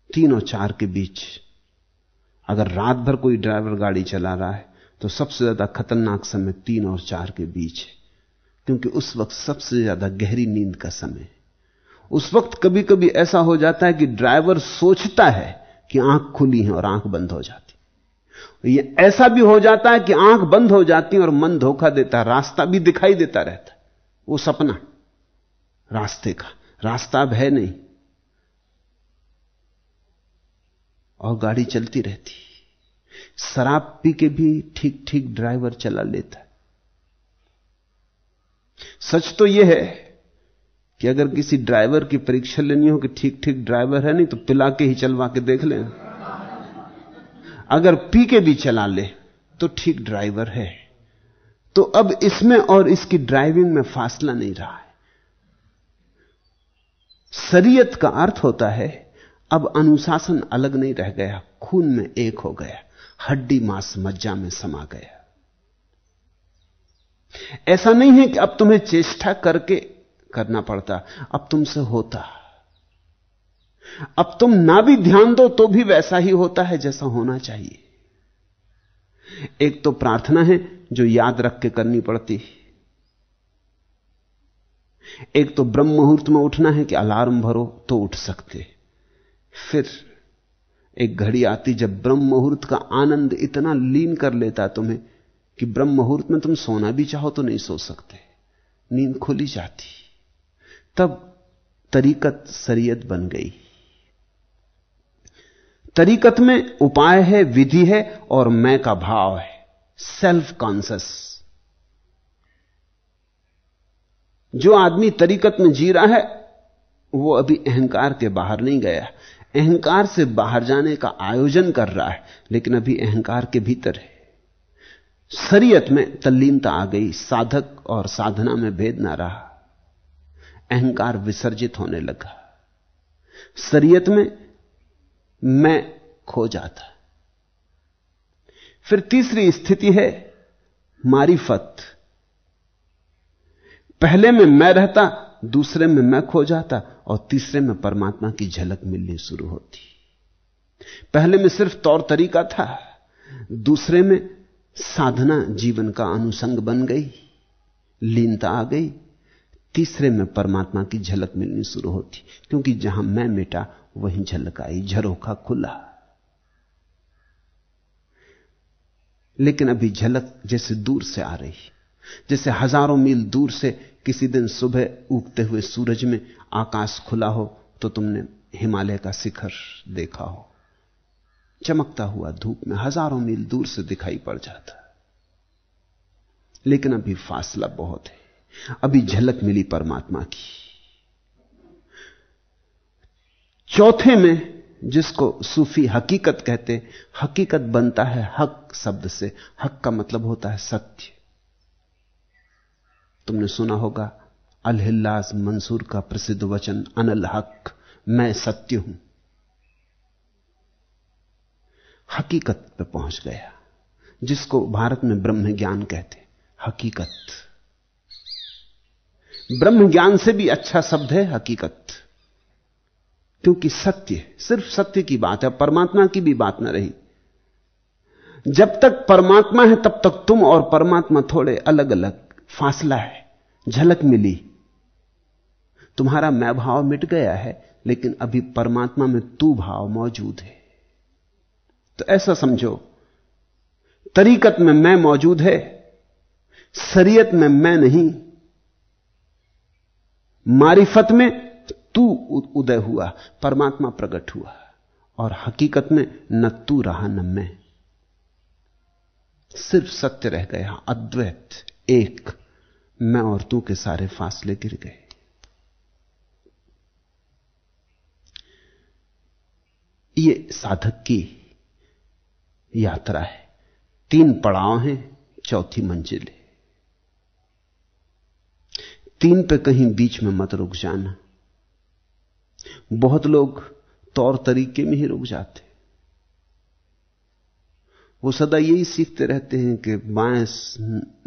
तीन और चार के बीच। अगर रात भर कोई ड्राइवर गाड़ी चला रहा है तो सबसे ज़्यादा खतरनाक समय तीन और चार के बीच है, क्योंकि उस वक्त सबसे ज़्यादा गहरी नींद का समय है। उस वक्त कभी कभी ऐसा हो जाता है कि ड्राइवर सोचता है कि आँख खुली है और आँख बंद हो जाती ये ऐसा भी हो जाता है कि आँख बंद हो जाती और मन धोखा देता है, रास्ता भी दिखाई देता रहता वो सपना, रास्ते का, रास्ता अब है नहीं। और गाड़ी चलती रहती शराब पी के भी ठीक ठीक ड्राइवर चला लेता सच तो यह है कि अगर किसी ड्राइवर की परीक्षा लेनी हो कि ठीक ठीक ड्राइवर है नहीं तो पिला के ही चलवा के देख लें। अगर पी के भी चला ले तो ठीक ड्राइवर है। तो अब इसमें और इसकी ड्राइविंग में फासला नहीं रहा है। शरीयत का अर्थ होता है, अब अनुशासन अलग नहीं रह गया, खून में एक हो गया, हड्डी मांस मज्जा में समा गया। ऐसा नहीं है कि अब तुम्हें चेष्टा करके करना पड़ता। अब तुमसे होता। अब तुम ना भी ध्यान दो तो भी वैसा ही होता है जैसा होना चाहिए। एक तो प्रार्थना है जो याद रख के करनी पड़ती। है एक तो ब्रह्म मुहूर्त में उठना है कि अलार्म भरो तो उठ सकते। फिर एक घड़ी आती जब ब्रह्म मुहूर्त का आनंद इतना लीन कर लेता तुम्हें कि ब्रह्म मुहूर्त में तुम सोना भी चाहो तो नहीं सो सकते। नींद खुली जाती। तब तरीकत शरीयत बन गई। तरीकत में उपाय है, विधि है और मैं का भाव है। सेल्फ कॉन्सियस जो आदमी तरीकत में जी रहा है, वो अभी अहंकार के बाहर नहीं गया। अहंकार से बाहर जाने का आयोजन कर रहा है, लेकिन अभी अहंकार के भीतर है। शरीयत में तल्लीनता आ गई, साधक और साधना में भेद ना रहा। अहंकार विसर्जित होने लगा। शरीयत में मैं खो जाता। फिर तीसरी स्थिति है मारिफत। पहले में मैं रहता, दूसरे में मैं खो जाता और तीसरे में परमात्मा की झलक मिलनी शुरू होती। पहले में सिर्फ़ तौर तरीका था, दूसरे में साधना जीवन का अनुसंग बन गई, लीनता आ गई तीसरे में परमात्मा की झलक मिलनी शुरू होती, क्योंकि जहाँ मैं मिटा, वहीं झलक आई झरोखा खुला। लेकिन अभी झलक जैसे दूर से आ रही, जैसे हज़ारों मील दूर से किसी दिन सुबह उगते हुए सूरज में आकाश खुला हो तो तुमने हिमालय का शिखर देखा हो। चमकता हुआ धूप में हज़ारों मील दूर से दिखाई पड़ जाता। लेकिन अभी फासला बहुत है। अभी झलक मिली परमात्मा की। चौथे में जिसको सूफी हकीकत कहते, हकीकत बनता है हक शब्द से। हक का मतलब होता है सत्य। तुमने सुना होगा अलहिल्लास मंसूर का प्रसिद्ध वचन, अनल हक, मैं सत्य हूँ। हकीकत पे पहुँच गया, जिसको भारत में ब्रह्म ज्ञान कहते, हकीकत। ब्रह्म ज्ञान से भी अच्छा शब्द है हकीकत। क्योंकि सत्य, सिर्फ़ सत्य की बात है, परमात्मा की भी बात ना रही। जब तक परमात्मा है, तब तक तुम और परमात्मा थोड़े अलग अलग फासला है, झलक मिली। तुम्हारा मैं भाव मिट गया है, लेकिन अभी परमात्मा में तू भाव मौजूद है। तो ऐसा समझो, तरीकत में मैं मौजूद है, शरीयत में मैं नहीं मारिफत में तू उदय हुआ, परमात्मा प्रकट हुआ, और हकीकत में न तू रहा, न मैं। सिर्फ़ सत्य रह गया, अद्वैत, एक, मैं और तू के सारे फासले गिर गए। ये साधक की यात्रा है। तीन पड़ाव हैं, चौथी मंजिल है। तीन पे कहीं बीच में मत रुक जाना। बहुत लोग तौर तरीके में ही रुक जाते वो सदा यही सीखते रहते हैं कि बाएँ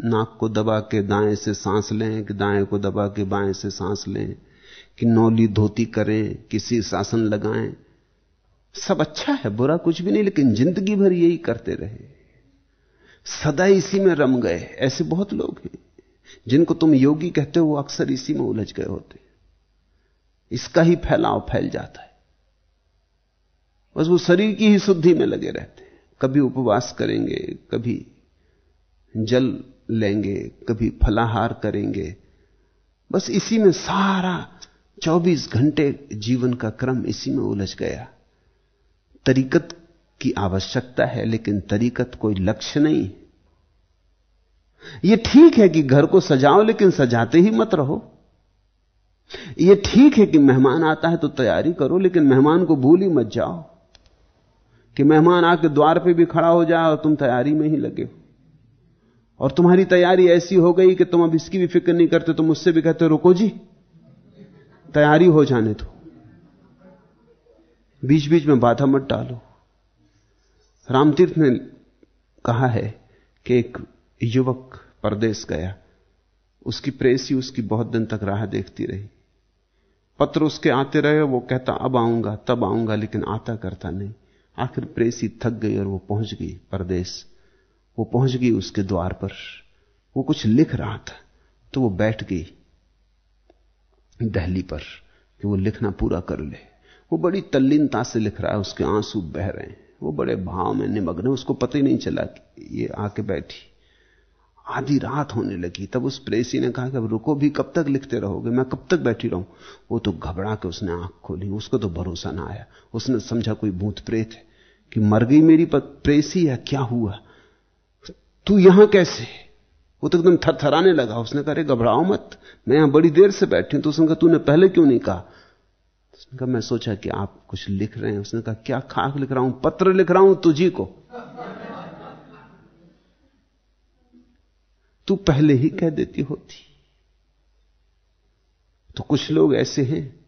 नाक को दबा के दाएँ से सांस लें, कि दाएँ को दबा के बाएँ से सांस लें, कि नौली धोती करें, किसी शासन लगाएँ। सब अच्छा है, बुरा कुछ भी नहीं, लेकिन ज़िंदगी भर यही करते रहे। सदा इसी में रम गए, ऐसे बहुत लोग हैं। जिनको तुम योगी कहते हो अक्सर इसी में उलझ गए होते इसका ही फैलाव फैल जाता है। बस वो शरीर की ही शुद्धि में लगे रहते हैं। कभी उपवास करेंगे, कभी जल लेंगे, कभी फलाहार करेंगे। बस इसी में सारा 24 घंटे जीवन का क्रम इसी में उलझ गया। तरीकत की आवश्यकता है, लेकिन तरीकत कोई लक्ष्य नहीं यह ठीक है कि घर को सजाओ, लेकिन सजाते ही मत रहो। ये ठीक है कि मेहमान आता है तो तैयारी करो, लेकिन मेहमान को भूल ही मत जाओ। कि मेहमान आके द्वार पे भी खड़ा हो जाए और तुम तैयारी में ही लगे हो। और तुम्हारी तैयारी ऐसी हो गई कि तुम अब इसकी भी फ़िक्र नहीं करते, तुम मुझसे भी कहते रुको जी, तैयारी हो जाने दो। बीच बीच में बाधा मत डालो। रामतीर्थ ने कहा है कि एक युवक परदेश गया। उसकी प्रेसी उसकी बहुत दिन तक राह देखती रही। पत्र उसके आते रहे, वो कहता, अब आऊँगा, तब आऊँगा, लेकिन आता करता नहीं। आखिर प्रेसी थक गई और वो पहुँच गई परदेश। वो पहुँच गई उसके द्वार पर। वो कुछ लिख रहा था तो वो बैठ गई दहली पर कि वो लिखना पूरा कर ले। वो बड़ी तल्लीनता से लिख रहा है, उसके आँसू बह रहे हैं। वो बड़े भाव में निमग्न उसको पता ही नहीं चला कि ये आके बैठी। आधी रात होने लगी। तब उस प्रेसी ने कहा कि अब रुको भी, कब तक लिखते रहोगे? मैं कब तक बैठी रहूँ? वो तो घबरा के उसने आँख खोली। उसको तो भरोसा ना आया। उसने समझा कोई भूत प्रेत है कि मर गई मेरी प्रेसी है क्या हुआ? तू यहाँ कैसे वो तो एकदम थरथराने लगा। उसने कहा घबराओ मत। मैं यहाँ बड़ी देर से बैठी हूँ। तो उसने कहा, तूने पहले क्यों नहीं कहा? उसने कहा, मैं सोचा कि आप कुछ लिख रहे हैं। उसने कहा, क्या खाक लिख रहा हूँ? पत्र लिख रहा हूँ तुझी को। तू पहले ही कह देती होती। तो कुछ लोग ऐसे हैं,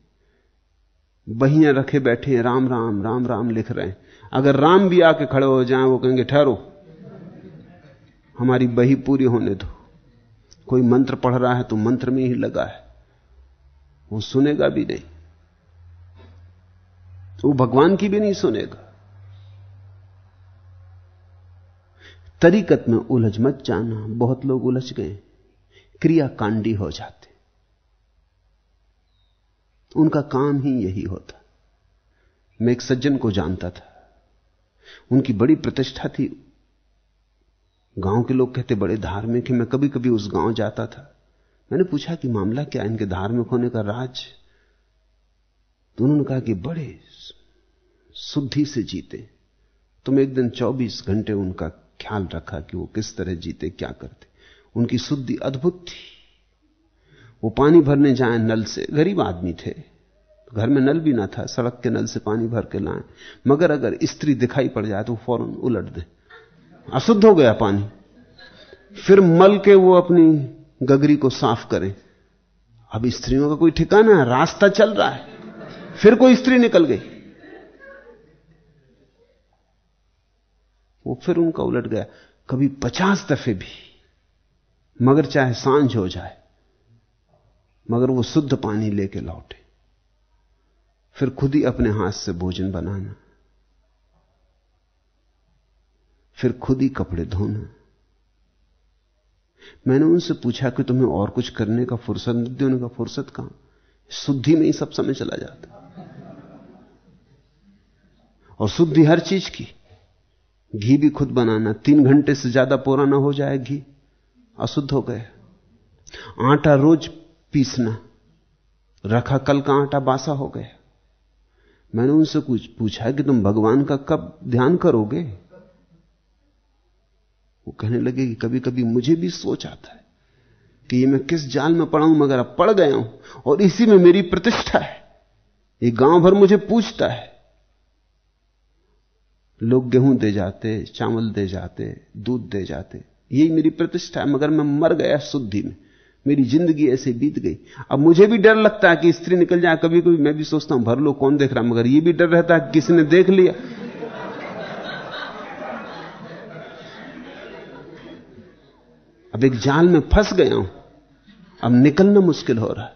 बहियाँ रखे बैठे हैं, राम राम राम राम लिख रहे हैं। अगर राम भी आके खड़े हो जाएँ, वो कहेंगे, ठहरो, हमारी बही पूरी होने दो। कोई मंत्र पढ़ रहा है तो मंत्र में ही लगा है। वो सुनेगा भी नहीं। वो भगवान की भी नहीं सुनेगा। तरीकत में उलझ मत जाना। बहुत लोग उलझ गए। क्रियाकांडी हो जाते। उनका काम ही यही होता। मैं एक सज्जन को जानता था। उनकी बड़ी प्रतिष्ठा थी। गाँव के लोग कहते बड़े धार्मिक है मैं कभी कभी उस गाँव जाता था। मैंने पूछा कि मामला क्या इनके धार्मिक होने का राज? तो उन्होंने कहा कि बड़े शुद्धि से जीते। तुम एक दिन 24 घंटे उनका ख्याल रखा कि वो किस तरह जीते, क्या करते। उनकी शुद्धि अद्भुत थी। वो पानी भरने जाए नल से। गरीब आदमी थे। घर में नल भी ना था, सड़क के नल से पानी भर के लाए। मगर अगर स्त्री दिखाई पड़ जाए तो फ़ौरन उलट दे। अशुद्ध हो गया पानी। फिर मल के वो अपनी गगरी को साफ़ करें। अब स्त्रियों का कोई ठिकाना है, रास्ता चल रहा है। फिर कोई स्त्री निकल गई। वो फिर उनका उलट गया। कभी पचास दफे भी, मगर चाहे साँझ हो जाए, मगर वो शुद्ध पानी लेके लौटे। फिर खुद ही अपने हाथ से भोजन बनाना, फिर खुद ही कपड़े धोना। मैंने उनसे पूछा कि तुम्हें और कुछ करने का फुर्सत नहीं देने का फुर्सत कहाँ? शुद्धि में ही सब समय चला जाता। और शुद्धि हर चीज़ की। घी भी खुद बनाना, तीन घंटे से ज़्यादा पुराना हो जाए घी अशुद्ध हो गए। आटा रोज पीसना, रखा कल का आटा बासा हो गया। मैंने उनसे कुछ पूछा कि तुम भगवान का कब ध्यान करोगे? वो कहने लगे कि कभी कभी मुझे भी सोच आता है कि ये मैं किस जाल में पड़ा हूँ, मगर अब पड़ गया हूँ, और इसी में मेरी प्रतिष्ठा है। ये गाँव भर मुझे पूछता है लोग गेहूँ दे जाते, चावल दे जाते, दूध दे जाते। यही मेरी प्रतिष्ठा है, मगर मैं मर गया शुद्धि में। मेरी ज़िंदगी ऐसे बीत गई। अब मुझे भी डर लगता है कि स्त्री निकल जाए कभी कभी मैं भी सोचता हूँ, भर लो, कौन देख रहा मगर ये भी डर रहता है किसी ने देख लिया। अब एक जाल में फंस गया हूँ। अब निकलना मुश्किल हो रहा है।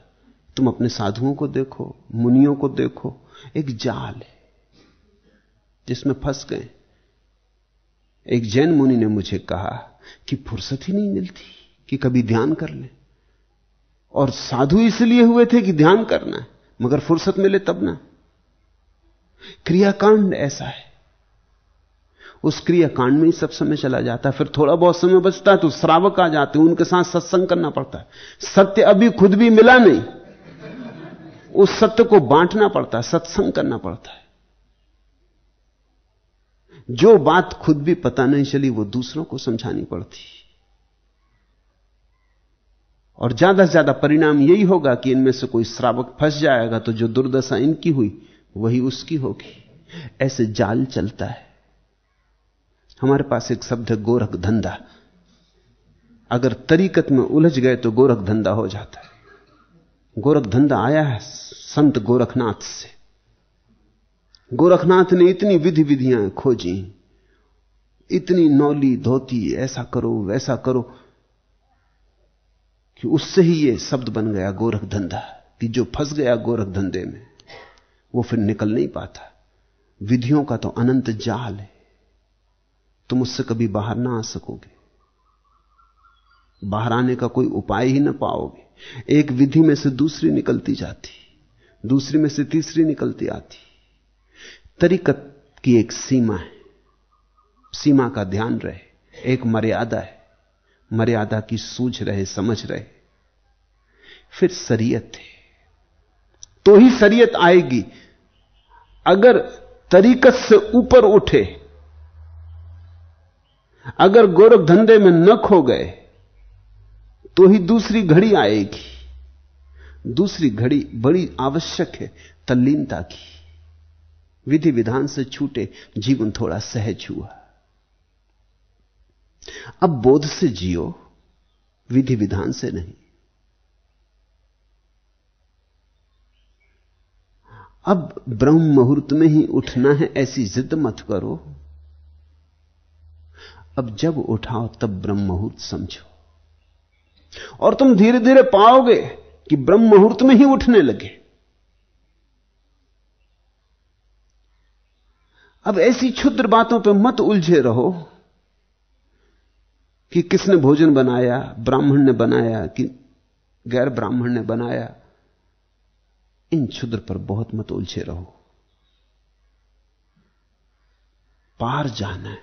तुम अपने साधुओं को देखो, मुनियों को देखो। एक जाल है। जिसमें फंस गए। एक जैन मुनि ने मुझे कहा कि फुर्सत ही नहीं मिलती कि कभी ध्यान कर ले। और साधु इसलिए हुए थे कि ध्यान करना है, मगर फुर्सत मिले तब ना। क्रियाकांड ऐसा है। उस क्रियाकांड में ही सब समय चला जाता है, फिर थोड़ा बहुत समय बचता है तो श्रावक आ जाते हैं, उनके साथ सत्संग करना पड़ता है। सत्य अभी खुद भी मिला नहीं, उस सत्य को बांटना पड़ता है, सत्संग करना पड़ता है। जो बात खुद भी पता नहीं चली, वो दूसरों को समझानी पड़ती। और ज़्यादा से ज़्यादा परिणाम यही होगा कि इनमें से कोई श्रावक फंस जाएगा तो जो दुर्दशा इनकी हुई, वही उसकी होगी। ऐसे जाल चलता है। हमारे पास एक शब्द है, गोरख धंधा। अगर तरीकत में उलझ गए तो गोरख धंधा हो जाता है। गोरख धंधा आया है, संत गोरखनाथ से। गोरखनाथ ने इतनी विधि विधियाँ खोजी, इतनी नौली धोती, ऐसा करो, वैसा करो, कि उससे ही ये शब्द बन गया गोरख धंधा कि जो फंस गया गोरख धंधे में, वो फिर निकल नहीं पाता। विधियों का तो अनंत जाल है। तुम उससे कभी बाहर ना आ सकोगे। बाहर आने का कोई उपाय ही ना पाओगे। एक विधि में से दूसरी निकलती जाती, दूसरी में से तीसरी निकलती आती। तरीकत की एक सीमा है। सीमा का ध्यान रहे, एक मर्यादा है। मर्यादा की सूझ रहे, समझ रहे। फिर शरीयत है। तो ही शरीयत आएगी। अगर तरीकत से ऊपर उठे, अगर गोरख धंधे में न खो गए तो ही दूसरी घड़ी आएगी। दूसरी घड़ी बड़ी आवश्यक है, तल्लीनता की। विधि विधान से छूटे, जीवन थोड़ा सहज हुआ। अब बोध से जियो, विधि विधान से नहीं। अब ब्रह्म मुहूर्त में ही उठना है, ऐसी जिद मत करो। अब जब उठाओ, तब ब्रह्म मुहूर्त समझो। और तुम धीरे धीरे पाओगे कि ब्रह्म मुहूर्त में ही उठने लगे। अब ऐसी क्षुद्र बातों पे मत उलझे रहो कि किसने भोजन बनाया, ब्राह्मण ने बनाया कि गैर ब्राह्मण ने बनाया। इन क्षुद्र पर बहुत मत उलझे रहो। पार जाना है।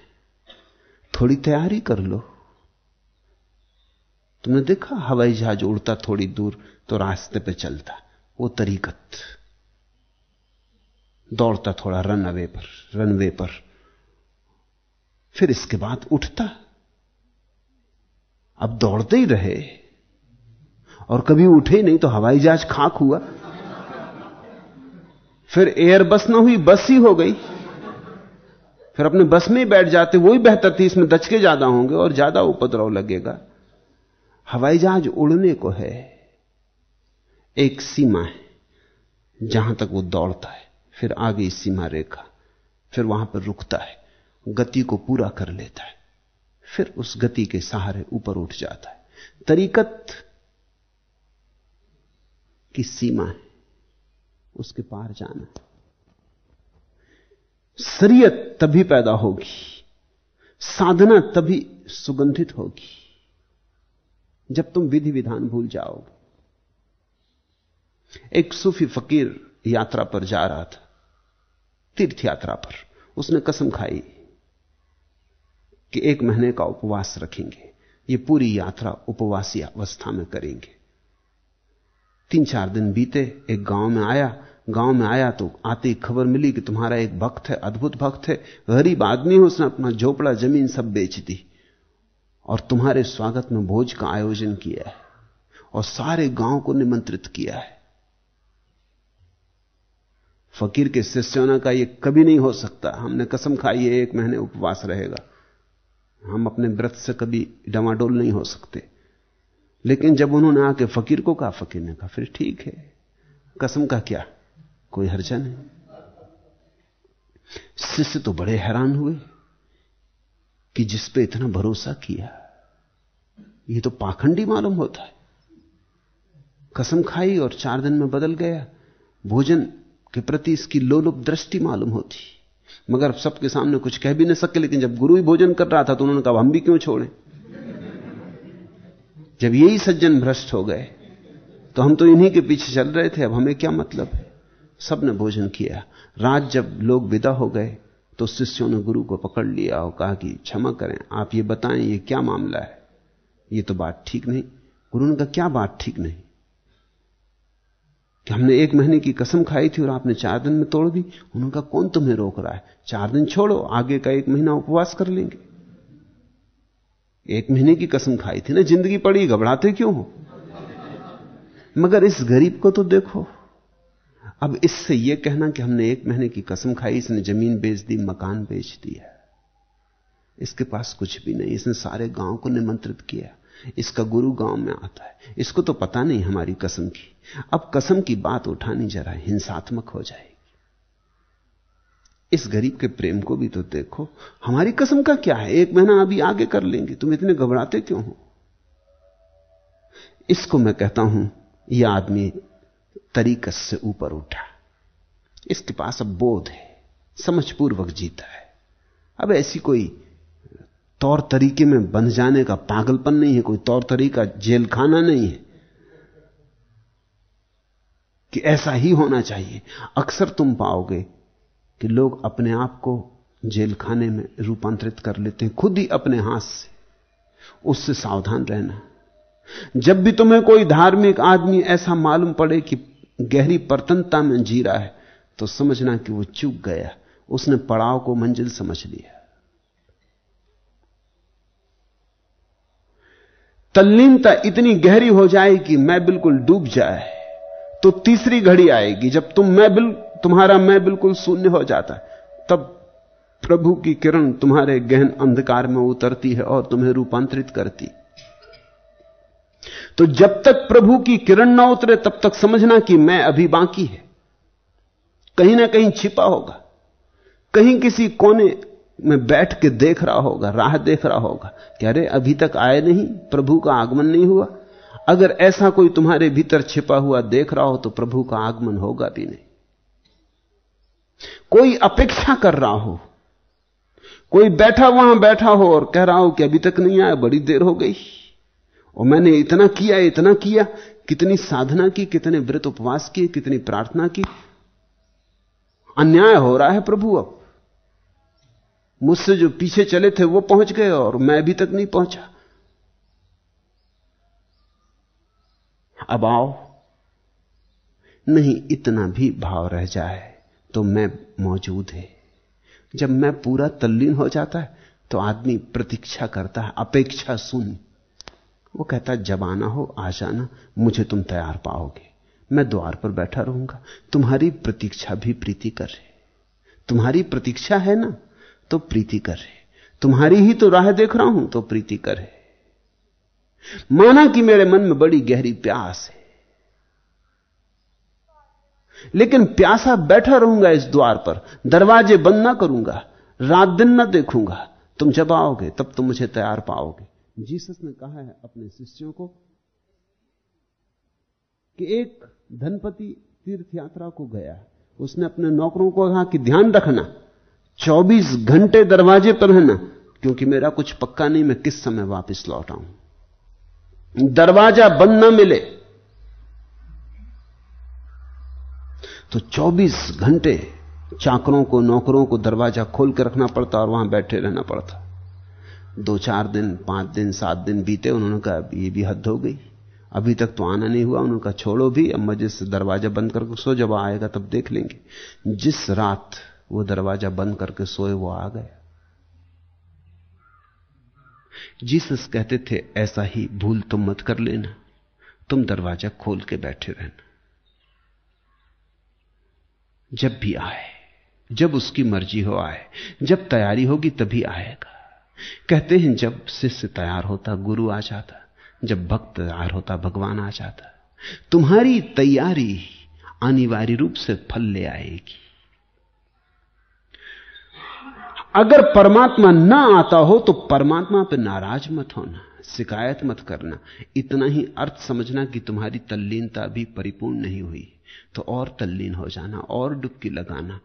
थोड़ी तैयारी कर लो। तुमने देखा हवाई जहाज़ उड़ता थोड़ी दूर तो रास्ते पे चलता। वो तरीकत। दौड़ता थोड़ा रन अवे पर रनवे पर। फिर इसके बाद उठता। अब दौड़ते ही रहे। और कभी उठे ही नहीं तो हवाई जहाज़ खाक हुआ। फिर एयर बस ना हुई बस ही हो गई। फिर अपने बस में ही बैठ जाते वही बेहतर थी, इसमें दचके ज़्यादा होंगे और ज़्यादा उपद्रव लगेगा। हवाई जहाज़ उड़ने को है। एक सीमा है, जहाँ तक वो दौड़ता है। फिर आगे सीमा रेखा, फिर वहाँ पर रुकता है, गति को पूरा कर लेता है। फिर उस गति के सहारे ऊपर उठ जाता है। तरीकत की सीमा है, उसके पार जाना शरीयत तभी पैदा होगी, साधना तभी सुगंधित होगी, जब तुम विधि विधान भूल जाओगे। एक सूफी फकीर यात्रा पर जा रहा था। तीर्थ यात्रा पर। उसने कसम खाई कि एक महीने का उपवास रखेंगे। ये पूरी यात्रा उपवासी अवस्था में करेंगे। तीन चार दिन बीते, एक गाँव में आया। गाँव में आया तो आते ही खबर मिली कि तुम्हारा एक भक्त है, अद्भुत भक्त है। गरीब आदमी है, उसने अपना झोपड़ा, ज़मीन सब बेच दी। और तुम्हारे स्वागत में भोज का आयोजन किया है और सारे गाँव को निमंत्रित किया है। फकीर के शिष्यों का यह कभी नहीं हो सकता। हमने कसम खाई है एक महीने उपवास रहेगा। हम अपने व्रत से कभी डमाडोल नहीं हो सकते। लेकिन जब उन्होंने आके फकीर को कहा, फकीर ने कहा, फिर ठीक है। कसम का क्या? कोई हर्जा नहीं। शिष्य तो बड़े हैरान हुए कि जिस पे इतना भरोसा किया, ये तो पाखंडी मालूम होता है। कसम खाई और चार दिन में बदल गया। भोजन के प्रति इसकी लोलुप दृष्टि मालूम होती। मगर सबके सामने कुछ कह भी नहीं सके, लेकिन जब गुरु ही भोजन कर रहा था तो उन्होंने कहा हम भी क्यों छोड़ें? जब यही सज्जन भ्रष्ट हो गए तो हम तो इन्हीं के पीछे चल रहे थे, अब हमें क्या मतलब है? सबने भोजन किया। रात जब लोग विदा हो गए तो शिष्यों ने गुरु को पकड़ लिया और कहा कि, क्षमा करें, आप ये बताएँ, ये क्या मामला है? ये तो बात ठीक नहीं। गुरु ने कहा, क्या बात ठीक नहीं? कि हमने एक महीने की कसम खाई थी और आपने चार दिन में तोड़ दी। उन्होंने कहा कौन तुम्हें रोक रहा है? चार दिन छोड़ो, आगे का एक महीना उपवास कर लेंगे। एक महीने की कसम खाई थी ना, ज़िंदगी पड़ी, घबराते क्यों हो? मगर इस गरीब को तो देखो। अब इससे यह कहना कि हमने एक महीने की कसम खाई, इसने ज़मीन बेच दी, मकान बेच दिया। इसके पास कुछ भी नहीं, इसने सारे गाँव को निमंत्रित किया। इसका गुरु गाँव में आता है। इसको तो पता नहीं हमारी कसम की। अब कसम की बात उठानी जरा हिंसात्मक हो जाएगी। इस गरीब के प्रेम को भी तो देखो। हमारी कसम का क्या है? एक महीना अभी आगे कर लेंगे। तुम इतने घबराते क्यों हो? इसको मैं कहता हूँ यह आदमी तरीकस से ऊपर उठा। इसके पास अब बोध है। समझपूर्वक जीता है। अब ऐसी कोई तौर तरीके में बंध जाने का पागलपन नहीं है, कोई तौर तरीका जेल खाना नहीं है कि ऐसा ही होना चाहिए। अक्सर तुम पाओगे कि लोग अपने आप को जेल खाने में रूपांतरित कर लेते हैं, खुद ही अपने हाथ से। उससे सावधान रहना। जब भी तुम्हें कोई धार्मिक आदमी ऐसा मालूम पड़े कि गहरी परतनता में जी रहा है तो समझना कि वो चूक गया। उसने पड़ाव को मंजिल समझ लिया। तल्लीनता इतनी गहरी हो जाए कि मैं बिल्कुल डूब जाए तो तीसरी घड़ी आएगी। जब तुम मैं बिल, तुम्हारा मैं बिल्कुल शून्य हो जाता है, तब प्रभु की किरण तुम्हारे गहन अंधकार में उतरती है और तुम्हें रूपांतरित करती। तो जब तक प्रभु की किरण ना उतरे, तब तक समझना कि मैं अभी बाकी है। कहीं ना कहीं छिपा होगा। कहीं किसी कोने में बैठ के देख रहा होगा, राह देख रहा होगा कि अरे, अभी तक आए नहीं, प्रभु का आगमन नहीं हुआ। अगर ऐसा कोई तुम्हारे भीतर छिपा हुआ देख रहा हो तो प्रभु का आगमन होगा भी नहीं। कोई अपेक्षा कर रहा हो, कोई बैठा वहाँ बैठा हो और कह रहा हो कि अभी तक नहीं आया, बड़ी देर हो गई। और मैंने इतना किया इतना किया, कितनी साधना की, कितने व्रत उपवास किए, कितनी प्रार्थना की। अन्याय हो रहा है प्रभु अब। मुझसे जो पीछे चले थे वो पहुँच गए और मैं अभी तक नहीं पहुँचा। अब आओ। नहीं, इतना भी भाव रह जाए तो मैं मौजूद है। जब मैं पूरा तल्लीन हो जाता है तो आदमी प्रतीक्षा करता है, अपेक्षा सुन। वो कहता, जब आना हो, आ जाना, मुझे तुम तैयार पाओगे। मैं द्वार पर बैठा रहूँगा। तुम्हारी प्रतीक्षा भी प्रीति कर तुम्हारी प्रतीक्षा है ना? तो प्रीति करे। तुम्हारी ही तो राह देख रहा हूँ तो प्रीति करे। माना कि मेरे मन में बड़ी गहरी प्यास है। लेकिन प्यासा बैठा रहूँगा इस द्वार पर, दरवाजे बंद ना करूँगा, रात दिन ना देखूँगा। तुम जब आओगे, तब तुम मुझे तैयार पाओगे। जीसस ने कहा है अपने शिष्यों को कि एक धनपति तीर्थ यात्रा को गया। उसने अपने नौकरों को कहा कि ध्यान रखना। 24 घंटे दरवाजे पर है ना, क्योंकि मेरा कुछ पक्का नहीं, मैं किस समय वापस लौट आऊँ? दरवाज़ा बंद ना मिले। तो 24 घंटे चाकरों को, नौकरों को दरवाज़ा खोल कर रखना पड़ता और वहाँ बैठे रहना पड़ता। दो चार दिन, पाँच दिन, सात दिन बीते, उन्होंने कहा ये भी हद हो गई। अभी तक तो आना नहीं हुआ। उन्होंने कहा, छोड़ो भी, अब मज़े से दरवाज़ा बंद करके सो, जब आएगा तब देख लेंगे। जिस रात वो दरवाज़ा बंद करके सोए, वो आ गया जीसस कहते थे, ऐसा ही भूल तुम मत कर लेना। तुम दरवाज़ा खोल के बैठे रहना। जब भी आए, जब उसकी मर्ज़ी हो आए, जब तैयारी होगी तभी आएगा। कहते हैं, जब शिष्य तैयार होता, गुरु आ जाता। जब भक्त तैयार होता, भगवान आ जाता। तुम्हारी तैयारी अनिवार्य रूप से फल ले आएगी। अगर परमात्मा ना आता हो तो परमात्मा पर नाराज़ मत होना, शिकायत मत करना। इतना ही अर्थ समझना कि तुम्हारी तल्लीनता भी परिपूर्ण नहीं हुई तो और तल्लीन हो जाना, और डुबकी लगाना,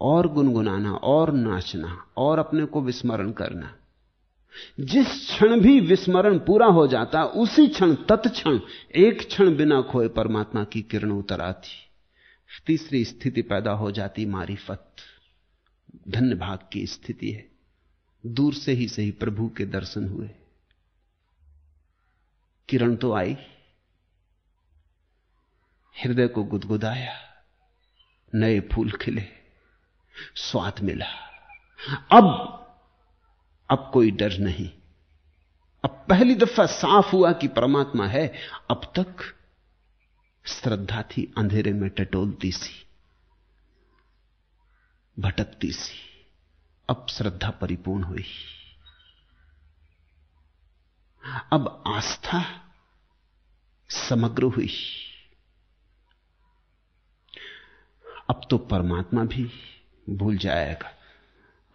और गुनगुनाना, और नाचना, और अपने को विस्मरण करना। जिस क्षण भी विस्मरण पूरा हो जाता, उसी क्षण, तत्क्षण, एक क्षण बिना खोए परमात्मा की किरण उतर आती। तीसरी स्थिति पैदा हो जाती, मारिफत। धन्य भाग की स्थिति है। दूर से ही सही प्रभु के दर्शन हुए। किरण तो आई। हृदय को गुदगुदाया। नए फूल खिले। स्वाद मिला। अब अब कोई डर नहीं। अब पहली दफ़ा साफ़ हुआ कि परमात्मा है। अब तक श्रद्धा थी अंधेरे में टटोलती सी। भटकती सी अब श्रद्धा परिपूर्ण हुई। अब आस्था समग्र हुई। अब तो परमात्मा भी भूल जाएगा।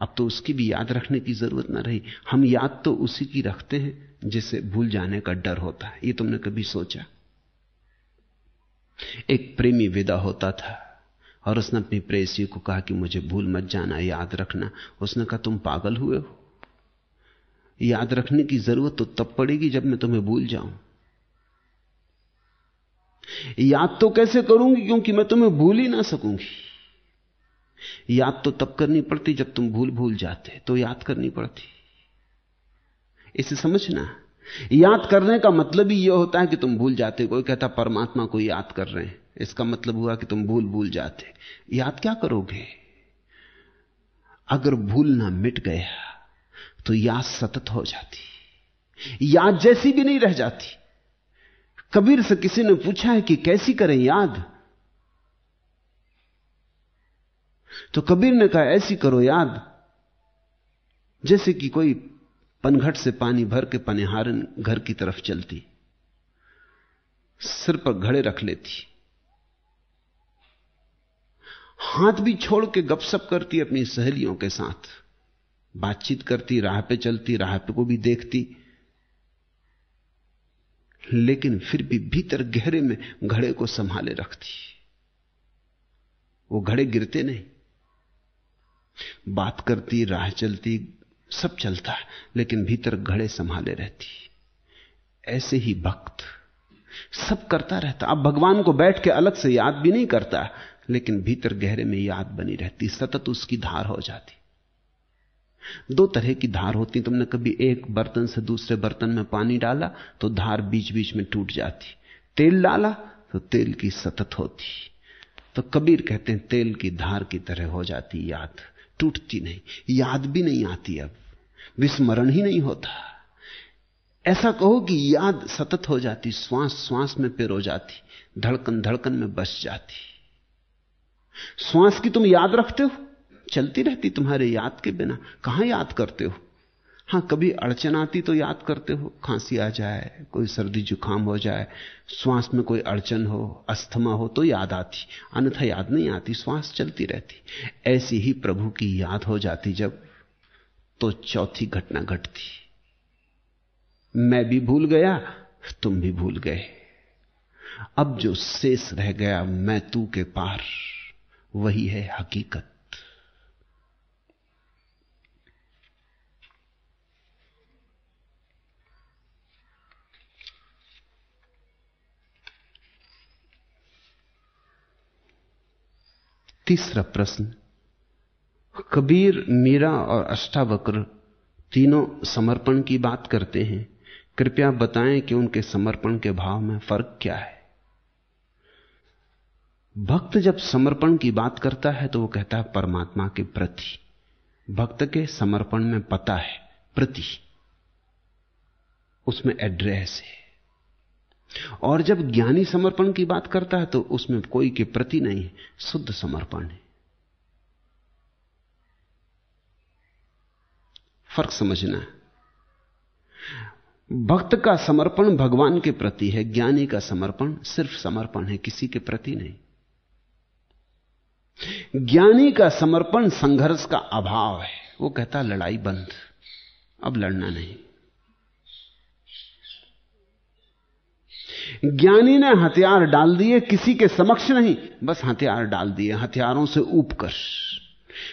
अब तो उसकी भी याद रखने की ज़रूरत ना रही। हम याद तो उसी की रखते हैं जिसे भूल जाने का डर होता है। ये तुमने कभी सोचा? एक प्रेमी विदा होता था। और उसने अपनी प्रेसी को कहा कि मुझे भूल मत जाना, याद रखना। उसने कहा, तुम पागल हुए हो। याद रखने की ज़रूरत तो तब पड़ेगी जब मैं तुम्हें भूल जाऊँ। याद तो कैसे करूँगी, क्योंकि मैं तुम्हें भूल ही ना सकूँगी। याद तो तब करनी पड़ती जब तुम भूल भूल जाते तो याद करनी पड़ती। इसे समझना। याद करने का मतलब ही यह होता है कि तुम भूल जाते कोई कहता, परमात्मा को याद कर रहे हैं। इसका मतलब हुआ कि तुम भूल भूल जाते। याद क्या करोगे? अगर भूलना मिट गया तो याद सतत हो जाती। याद जैसी भी नहीं रह जाती। कबीर से किसी ने पूछा है कि कैसी करें याद? तो कबीर ने कहा, ऐसी करो याद। जैसे कि कोई पनघट से पानी भर के पनिहारन घर की तरफ़ चलती। सिर पर घड़े रख लेती। हाथ भी छोड़ के गपशप करती अपनी सहेलियों के साथ। बातचीत करती, राह पे चलती, राह पे को भी देखती। लेकिन फिर भी भीतर गहरे में घड़े को संभाले रखती। वो घड़े गिरते नहीं। बात करती, राह चलती, सब चलता है लेकिन भीतर घड़े संभाले रहती। ऐसे ही भक्त सब करता रहता। अब भगवान को बैठ के अलग से याद भी नहीं करता। लेकिन भीतर गहरे में याद बनी रहती, सतत उसकी धार हो जाती। दो तरह की धार होती, तुमने कभी एक बर्तन से दूसरे बर्तन में पानी डाला तो धार बीच बीच में टूट जाती। तेल डाला तो तेल की सतत होती। तो कबीर कहते हैं, तेल की धार की तरह हो जाती, याद टूटती नहीं, याद भी नहीं आती अब, विस्मरण ही नहीं होता। ऐसा कहो कि याद सतत हो जाती श्वास श्वास में पिरो जाती धड़कन धड़कन में बस जाती। श्वास की तुम याद रखते हो? चलती रहती तुम्हारे याद के बिना। कहाँ याद करते हो? हाँ, कभी अड़चन आती तो याद करते हो? खांसी आ जाए, कोई सर्दी जुकाम हो जाए, श्वास में कोई अड़चन हो, अस्थमा हो तो याद आती। अन्यथा याद नहीं आती, श्वास चलती रहती। ऐसी ही प्रभु की याद हो जाती जब तो चौथी घटना घटती। मैं भी भूल गया, तुम भी भूल गए। अब जो शेष रह गया, मैं तू के पार। वही है हकीकत। तीसरा प्रश्न, कबीर, मीरा और अष्टावक्र तीनों समर्पण की बात करते हैं। कृपया बताएँ कि उनके समर्पण के भाव में फ़र्क क्या है। भक्त जब समर्पण की बात करता है तो वो कहता है परमात्मा के प्रति। भक्त के समर्पण में पता है, प्रति। उसमें एड्रेस है। और जब ज्ञानी समर्पण की बात करता है तो उसमें कोई के प्रति नहीं है, शुद्ध समर्पण है। फ़र्क समझना भक्त का समर्पण भगवान के प्रति है, ज्ञानी का समर्पण सिर्फ़ समर्पण है, किसी के प्रति नहीं। ज्ञानी का समर्पण संघर्ष का अभाव है। वो कहता, लड़ाई बंद। अब लड़ना नहीं। ज्ञानी ने हथियार डाल दिए, किसी के समक्ष नहीं, बस हथियार डाल दिए, हथियारों से ऊपकर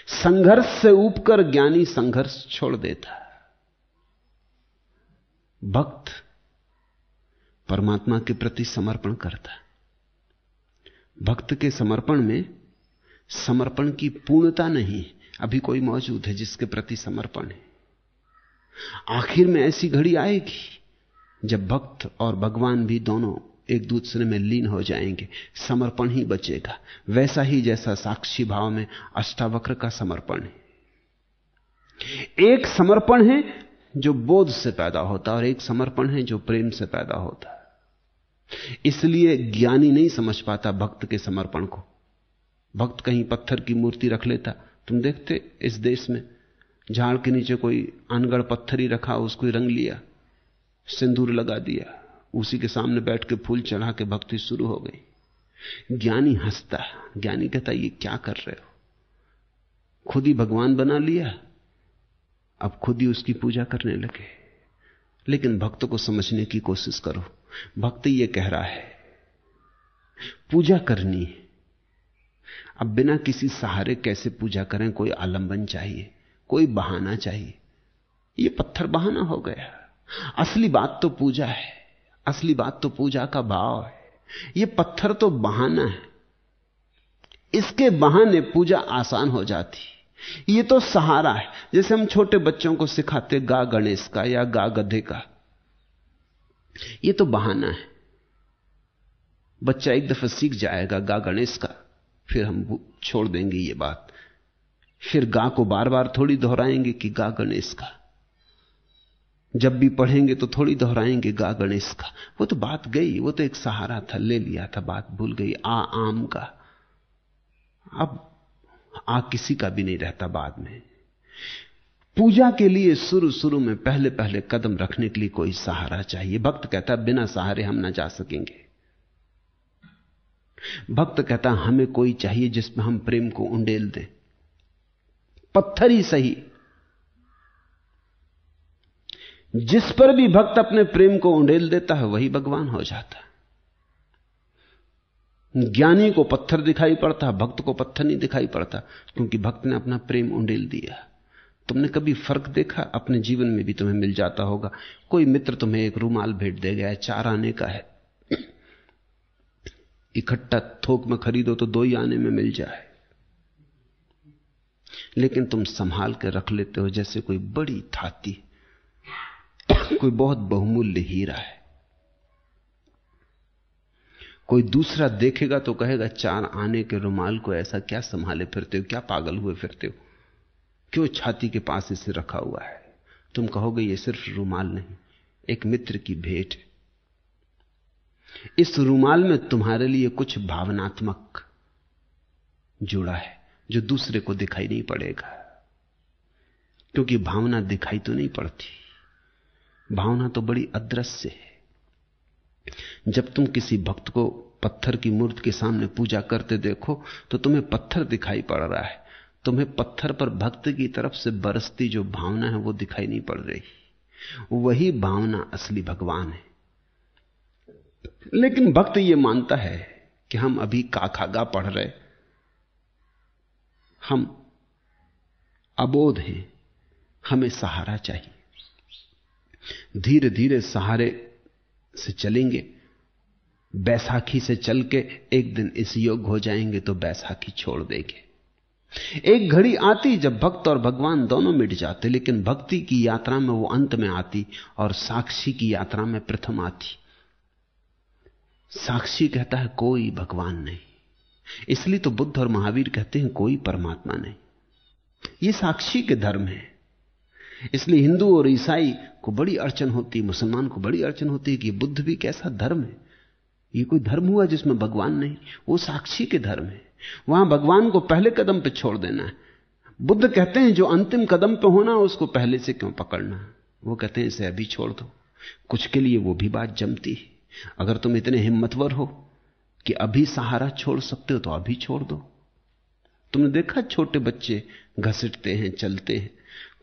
संघर्ष से ऊपकर ज्ञानी संघर्ष छोड़ देता। भक्त परमात्मा के प्रति समर्पण करता। भक्त के समर्पण में समर्पण की पूर्णता नहीं अभी कोई मौजूद है जिसके प्रति समर्पण है। आखिर में ऐसी घड़ी आएगी जब भक्त और भगवान भी दोनों एक दूसरे में लीन हो जाएँगे, समर्पण ही बचेगा। वैसा ही जैसा साक्षी भाव में अष्टावक्र का समर्पण है। एक समर्पण है जो बोध से पैदा होता और एक समर्पण है जो प्रेम से पैदा होता। इसलिए ज्ञानी नहीं समझ पाता भक्त के समर्पण को। भक्त कहीं पत्थर की मूर्ति रख लेता। तुम देखते इस देश में, झाड़ के नीचे कोई अनगढ़ पत्थर ही रखा, उसको रंग लिया, सिंदूर लगा दिया, उसी के सामने बैठ के फूल चढ़ा के भक्ति शुरू हो गई। ज्ञानी हंसता ज्ञानी कहता ये क्या कर रहे हो? खुद ही भगवान बना लिया, अब खुद ही उसकी पूजा करने लगे। लेकिन भक्त को समझने की कोशिश करो। भक्त ये कह रहा है, पूजा करनी है। अब बिना किसी सहारे कैसे पूजा करें? कोई आलंबन चाहिए, कोई बहाना चाहिए। ये पत्थर बहाना हो गया। असली बात तो पूजा है, असली बात तो पूजा का भाव है। ये पत्थर तो बहाना है। इसके बहाने पूजा आसान हो जाती। ये तो सहारा है। जैसे हम छोटे बच्चों को सिखाते, गा गणेश का या गा गधे का। ये तो बहाना है। बच्चा एक दफ़ा सीख जाएगा गा गणेश का। फिर हम छोड़ देंगे ये बात। फिर गा को बार बार थोड़ी दोहराएँगे कि गा गणेश का। जब भी पढ़ेंगे तो थोड़ी दोहराएँगे गा गणेश का। वो तो बात गई, वो तो एक सहारा था, ले लिया था, बात भूल गई, आ आम का। अब आ किसी का भी नहीं रहता बाद में। पूजा के लिए शुरू शुरू में पहले पहले कदम रखने के लिए कोई सहारा चाहिए। भक्त कहता बिना सहारे हम ना जा सकेंगे। भक्त कहता हमें कोई चाहिए जिसमें हम प्रेम को उंडेल दें। पत्थर ही सही। जिस पर भी भक्त अपने प्रेम को उंडेल देता है, वही भगवान हो जाता है। ज्ञानी को पत्थर दिखाई पड़ता, भक्त को पत्थर नहीं दिखाई पड़ता, क्योंकि भक्त ने अपना प्रेम उंडेल दिया। तुमने कभी फ़र्क देखा? अपने जीवन में भी तुम्हें मिल जाता होगा। कोई मित्र तुम्हें एक रूमाल भेंट दे गया चार आने का है। इकट्ठा थोक में खरीदो तो दो ही आने में मिल जाए। लेकिन तुम संभाल के रख लेते हो, जैसे कोई बड़ी थाती, कोई बहुत बहुमूल्य हीरा है। कोई दूसरा देखेगा तो कहेगा, चार आने के रुमाल को ऐसा क्या संभाले फिरते हो, क्या पागल हुए फिरते हो? क्यों छाती के पास इसे रखा हुआ है? तुम कहोगे, ये सिर्फ़ रुमाल नहीं, एक मित्र की भेंट है। इस रूमाल में तुम्हारे लिए कुछ भावनात्मक जुड़ा है, जो दूसरे को दिखाई नहीं पड़ेगा। क्योंकि भावना दिखाई तो नहीं पड़ती। भावना तो बड़ी अदृश्य है। जब तुम किसी भक्त को पत्थर की मूर्ति के सामने पूजा करते देखो तो तुम्हें पत्थर दिखाई पड़ रहा है। तुम्हें पत्थर पर भक्त की तरफ़ से बरसती जो भावना है वो दिखाई नहीं पड़ रही। वही भावना असली भगवान है। लेकिन भक्त यह मानता है कि हम अभी काखागा पढ़ रहे हम अबोध हैं। हमें सहारा चाहिए। धीरे धीरे सहारे से चलेंगे। बैसाखी से चल के एक दिन इस योग हो जाएँगे तो बैसाखी छोड़ देंगे। एक घड़ी आती जब भक्त और भगवान दोनों मिट जाते, लेकिन भक्ति की यात्रा में वो अंत में आती और साक्षी की यात्रा में प्रथम आती। साक्षी कहता है, कोई भगवान नहीं। इसलिए तो बुद्ध और महावीर कहते हैं, कोई परमात्मा नहीं। ये साक्षी के धर्म है। इसलिए हिंदू और ईसाई को बड़ी अड़चन होती, मुसलमान को बड़ी अड़चन होती है कि बुद्ध भी कैसा धर्म है। ये कोई धर्म हुआ जिसमें भगवान नहीं, वो साक्षी के धर्म है। वहाँ भगवान को पहले कदम पर छोड़ देना है। बुद्ध कहते हैं, जो अंतिम कदम पर होना, उसको पहले से क्यों पकड़ना? वो कहते हैं, इसे अभी छोड़ दो। कुछ के लिए वो भी बात जमती है। अगर तुम इतने हिम्मतवर हो कि अभी सहारा छोड़ सकते हो तो अभी छोड़ दो। तुमने देखा छोटे बच्चे घसीटते हैं, चलते हैं।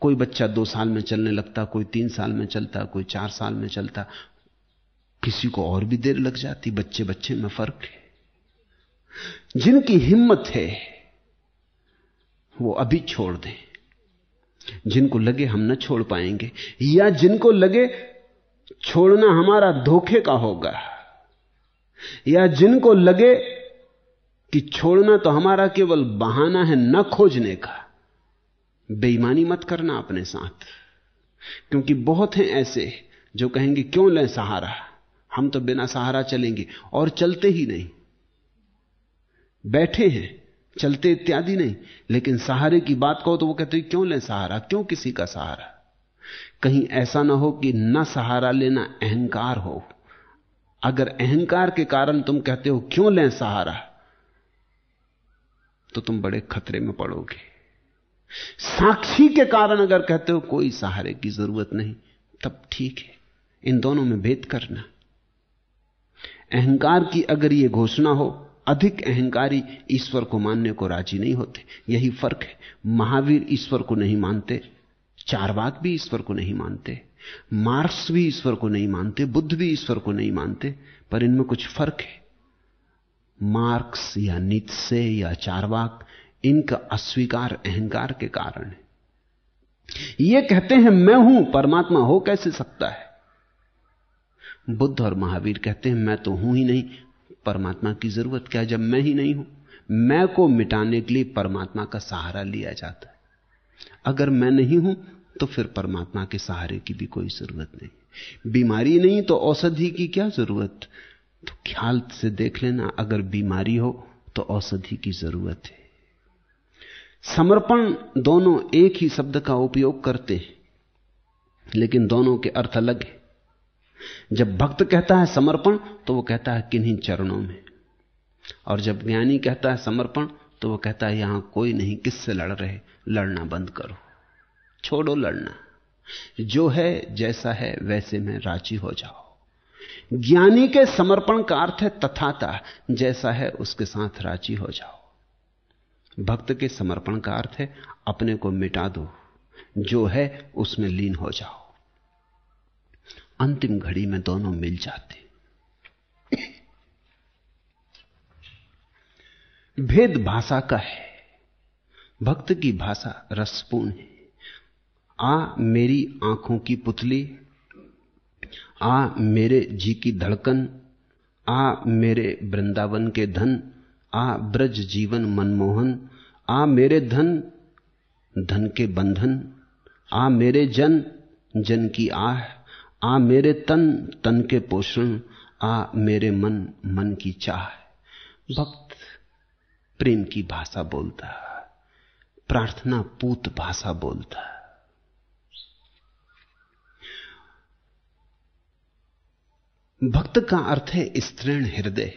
कोई बच्चा दो साल में चलने लगता, कोई तीन साल में चलता, कोई चार साल में चलता। किसी को और भी देर लग जाती, बच्चे बच्चे में फ़र्क है। जिनकी हिम्मत है, वो अभी छोड़ दें। जिनको लगे हम न छोड़ पाएँगे, या जिनको लगे छोड़ना हमारा धोखे का होगा। या जिनको लगे कि छोड़ना तो हमारा केवल बहाना है न खोजने का, बेईमानी मत करना अपने साथ। क्योंकि बहुत हैं ऐसे जो कहेंगे, क्यों लें सहारा? हम तो बिना सहारा चलेंगे। और चलते ही नहीं। बैठे हैं, चलते इत्यादि नहीं। लेकिन सहारे की बात कहो तो वो कहते क्यों लें सहारा? क्यों किसी का सहारा? कहीं ऐसा ना हो कि न सहारा लेना अहंकार हो। अगर अहंकार के कारण तुम कहते हो, क्यों लें सहारा? तो तुम बड़े खतरे में पड़ोगे। साक्षी के कारण अगर कहते हो, कोई सहारे की ज़रूरत नहीं, तब ठीक है। इन दोनों में भेद करना। अहंकार की अगर यह घोषणा हो, अधिक अहंकारी ईश्वर को मानने को राज़ी नहीं होते। यही फ़र्क है। महावीर ईश्वर को नहीं मानते। चारवाक भी ईश्वर को नहीं मानते, मार्क्स भी ईश्वर को नहीं मानते, बुद्ध भी ईश्वर को नहीं मानते, पर इनमें कुछ फ़र्क है। मार्क्स या से या चारवाक इनका अस्वीकार, अहंकार के कारण है। ये कहते हैं, मैं हूँ, परमात्मा हो कैसे सकता है? बुद्ध और महावीर कहते हैं, मैं तो हूँ ही नहीं, परमात्मा की ज़रूरत क्या, जब मैं ही नहीं हूँ? मैं को मिटाने के लिए परमात्मा का सहारा लिया जाता है। अगर मैं नहीं हूँ तो फिर परमात्मा के सहारे की भी कोई ज़रूरत नहीं। बीमारी नहीं तो औषधि की क्या ज़रूरत? तो ख्याल से देख लेना, अगर बीमारी हो तो औषधि की ज़रूरत है। समर्पण दोनों एक ही शब्द का उपयोग करते हैं, लेकिन दोनों के अर्थ अलग है। जब भक्त कहता है समर्पण तो वो कहता है किन्हीं चरणों में। और जब ज्ञानी कहता है समर्पण तो वो कहता है, यहाँ कोई नहीं, किससे लड़ रहे? लड़ना बंद करो। छोड़ो लड़ना। जो है, जैसा है, वैसे में राज़ी हो जाओ। ज्ञानी के समर्पण का अर्थ है तथाता, जैसा है, उसके साथ राज़ी हो जाओ। भक्त के समर्पण का अर्थ है, अपने को मिटा दो। जो है, उसमें लीन हो जाओ। अंतिम घड़ी में दोनों मिल जाते। भेद भाषा का है। भक्त की भाषा रसपूर्ण है। आ मेरी आँखों की पुतली, आ मेरे जी की धड़कन, आ मेरे वृंदावन के धन, आ ब्रज जीवन मनमोहन, आ मेरे धन धन के बंधन, आ मेरे जन जन की आह, आ मेरे तन तन के पोषण, आ मेरे मन मन की चाह। भक्त प्रेम की भाषा बोलता, प्रार्थना पूत भाषा बोलता। भक्त का अर्थ है स्त्रीण हृदय।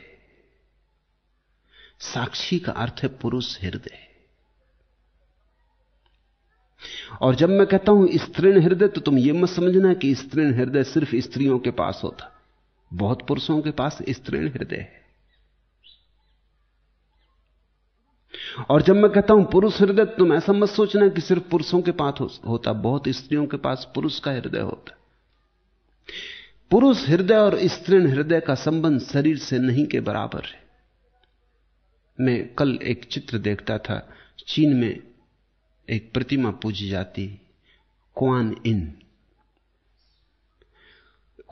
साक्षी का अर्थ है पुरुष हृदय। और जब मैं कहता हूँ स्त्रीण हृदय तो तुम यह मत समझना कि स्त्रीण हृदय सिर्फ़ स्त्रियों के पास होता। बहुत पुरुषों के पास स्त्रीण हृदय है। और जब मैं कहता हूँ पुरुष हृदय तो तुम ऐसा मत सोचना कि सिर्फ़ पुरुषों के पास होता। बहुत स्त्रियों के पास पुरुष का हृदय होता। पुरुष हृदय और स्त्रीण हृदय का संबंध शरीर से नहीं के बराबर है। मैं कल एक चित्र देखता था, चीन में एक प्रतिमा पूजी जाती, Kuan Yin.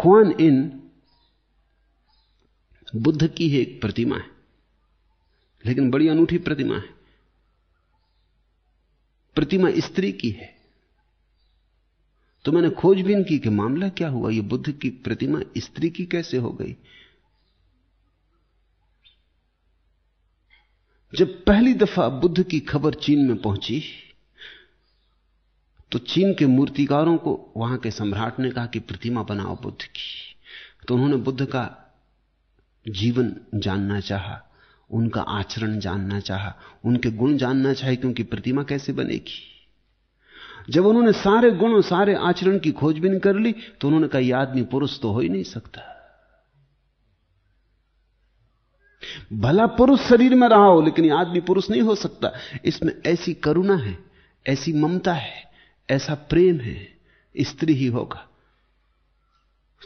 Kuan Yin Buddha की ही एक प्रतिमा है, लेकिन बड़ी अनूठी प्रतिमा है। प्रतिमा स्त्री की है। तो मैंने खोजबीन की कि मामला क्या हुआ? ये बुद्ध की प्रतिमा स्त्री की कैसे हो गई? जब पहली दफ़ा बुद्ध की खबर चीन में पहुँची तो चीन के मूर्तिकारों को वहाँ के सम्राट ने कहा कि प्रतिमा बनाओ बुद्ध की। तो उन्होंने बुद्ध का जीवन जानना चाहा, उनका आचरण जानना चाहा, उनके गुण जानना चाहे, क्योंकि प्रतिमा कैसे बनेगी? जब उन्होंने सारे गुण सारे आचरण की खोजबीन कर ली तो उन्होंने कहा यह आदमी पुरुष तो हो ही नहीं सकता। भला पुरुष शरीर में रहा हो, लेकिन आदमी पुरुष नहीं हो सकता। इसमें ऐसी करुणा है, ऐसी ममता है, ऐसा प्रेम है, स्त्री ही होगा।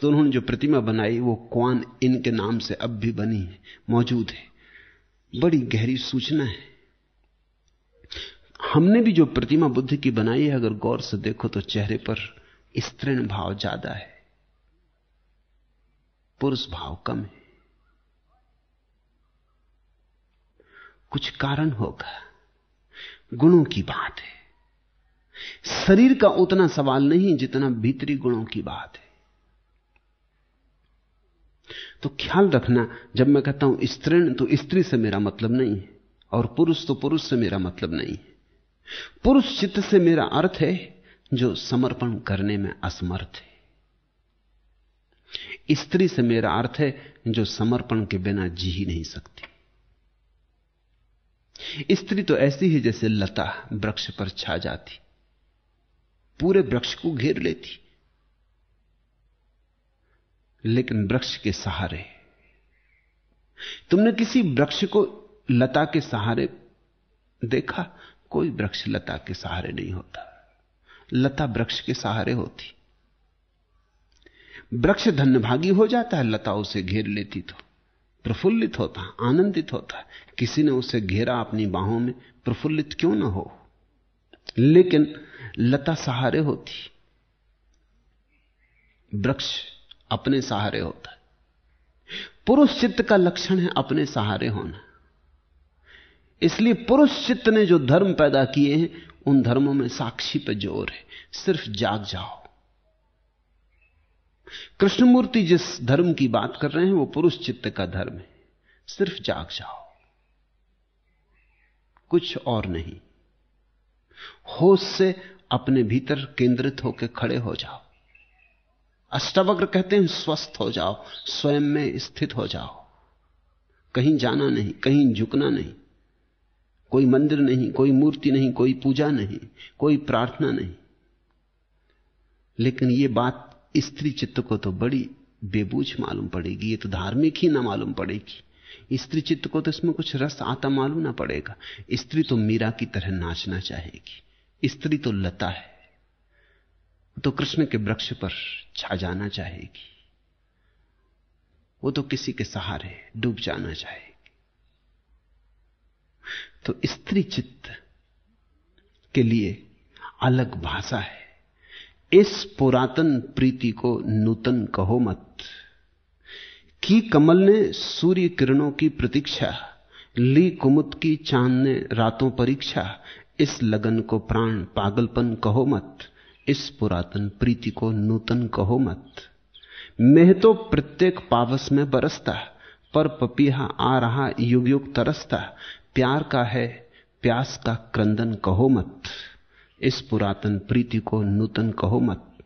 तो उन्होंने जो प्रतिमा बनाई, वो क्वान इनके नाम से अब भी बनी है, मौजूद है। बड़ी गहरी सूचना है। हमने भी जो प्रतिमा बुद्ध की बनाई है, अगर गौर से देखो तो चेहरे पर स्त्रीण भाव ज़्यादा है। पुरुष भाव कम है। कुछ कारण होगा। गुणों की बात है। शरीर का उतना सवाल नहीं जितना भीतरी गुणों की बात है। तो ख्याल रखना, जब मैं कहता हूँ स्त्रीण तो स्त्री से मेरा मतलब नहीं है, और पुरुष तो पुरुष से मेरा मतलब नहीं है। पुरुष चित्त से मेरा अर्थ है जो समर्पण करने में असमर्थ है। स्त्री से मेरा अर्थ है जो समर्पण के बिना जी ही नहीं सकती। स्त्री तो ऐसी ही जैसे लता वृक्ष पर छा जाती, पूरे वृक्ष को घेर लेती, लेकिन वृक्ष के सहारे, तुमने किसी वृक्ष को लता के सहारे देखा? कोई वृक्ष लता के सहारे नहीं होता। लता वृक्ष के सहारे होती। वृक्ष धन्यभागी हो जाता है, लता उसे घेर लेती तो प्रफुल्लित होता, आनंदित होता किसी ने उसे घेरा अपनी बाहों में, प्रफुल्लित क्यों ना हो? लेकिन लता सहारे होती। वृक्ष अपने सहारे होता है। पुरुष चित्त का लक्षण है अपने सहारे होना। इसलिए पुरुष चित्त ने जो धर्म पैदा किए हैं, उन धर्मों में साक्षी पर ज़ोर है। सिर्फ़ जाग जाओ। कृष्णमूर्ति जिस धर्म की बात कर रहे हैं, वो पुरुष चित्त का धर्म है। सिर्फ़ जाग जाओ। कुछ और नहीं। होश से अपने भीतर केंद्रित होकर खड़े हो जाओ। अष्टावक्र कहते हैं, स्वस्थ हो जाओ, स्वयं में स्थित हो जाओ। कहीं जाना नहीं, कहीं झुकना नहीं। कोई मंदिर नहीं, कोई मूर्ति नहीं, कोई पूजा नहीं, कोई प्रार्थना नहीं। लेकिन यह बात स्त्री चित्त को तो बड़ी बेबूझ मालूम पड़ेगी, ये तो धार्मिक ही ना मालूम पड़ेगी। स्त्री चित्त को तो इसमें कुछ रस आता मालूम ना पड़ेगा। स्त्री तो मीरा की तरह नाचना चाहेगी। स्त्री तो लता है। तो कृष्ण के वृक्ष पर छा जाना चाहेगी। वो तो किसी के सहारे डूब जाना चाहेगी। तो स्त्री चित्त के लिए अलग भाषा है। इस पुरातन प्रीति को नूतन कहो मत। की कमल ने सूर्य किरणों की प्रतीक्षा, ली कुमुद की चाँद ने रातों परीक्षा, इस लगन को प्राण पागलपन कहो मत। इस पुरातन प्रीति को नूतन कहो मत। मेह तो प्रत्येक पावस में बरसता, पर पपीहा आ रहा युग युग तरसता। प्यार का है, प्यास का क्रंदन कहो मत। इस पुरातन प्रीति को नूतन कहो मत।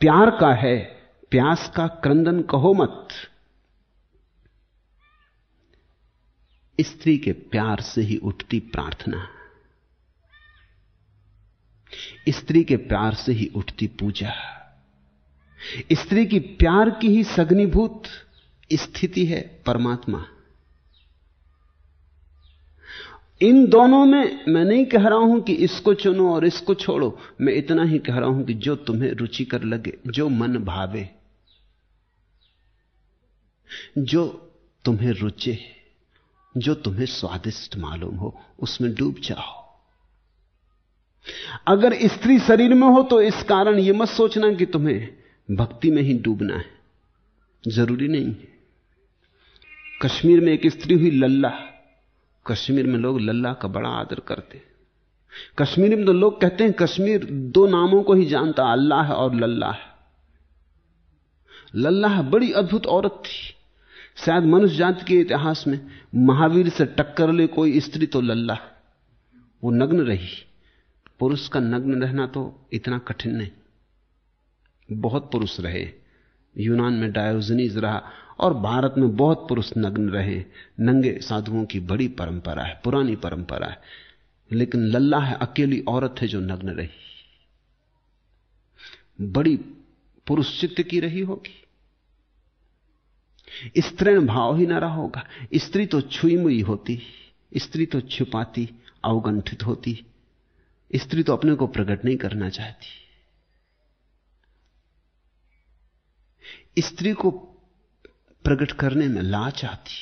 प्यार का है, प्यास का क्रंदन कहो मत। स्त्री के प्यार से ही उठती प्रार्थना। स्त्री के प्यार से ही उठती पूजा। स्त्री की प्यार की ही सग्निभूत स्थिति है परमात्मा। इन दोनों में मैं नहीं कह रहा हूँ कि इसको चुनो और इसको छोड़ो। मैं इतना ही कह रहा हूँ कि जो तुम्हें रुचिकर लगे, जो मन भावे, जो तुम्हें रुचे, जो तुम्हें स्वादिष्ट मालूम हो, उसमें डूब जाओ। अगर स्त्री शरीर में हो तो इस कारण यह मत सोचना कि तुम्हें भक्ति में ही डूबना है। ज़रूरी नहीं है। कश्मीर में एक स्त्री हुई लल्ला। कश्मीर में लोग लल्ला का बड़ा आदर करते कश्मीर में तो लोग कहते हैं, कश्मीर दो नामों को ही जानता अल्लाह है और लल्ला है। लल्लाह बड़ी अद्भुत औरत थी। शायद मनुष्य जाति के इतिहास में महावीर से टक्कर ले कोई स्त्री तो लल्ला वो नग्न रही। पुरुष का नग्न रहना तो इतना कठिन नहीं। बहुत पुरुष रहे। यूनान में डायोजनीज रहा। और भारत में बहुत पुरुष नग्न रहे। नंगे साधुओं की बड़ी परंपरा है, पुरानी परंपरा है। लेकिन लल्ला है, अकेली औरत है जो नग्न रही। बड़ी पुरुष चित्त की रही होगी। स्त्रीण भाव ही ना रहा होगा। स्त्री तो छुई मुई होती, स्त्री तो छुपाती, अवगंठित होती। स्त्री तो अपने को प्रकट नहीं करना चाहती। स्त्री को प्रकट करने में लाच आती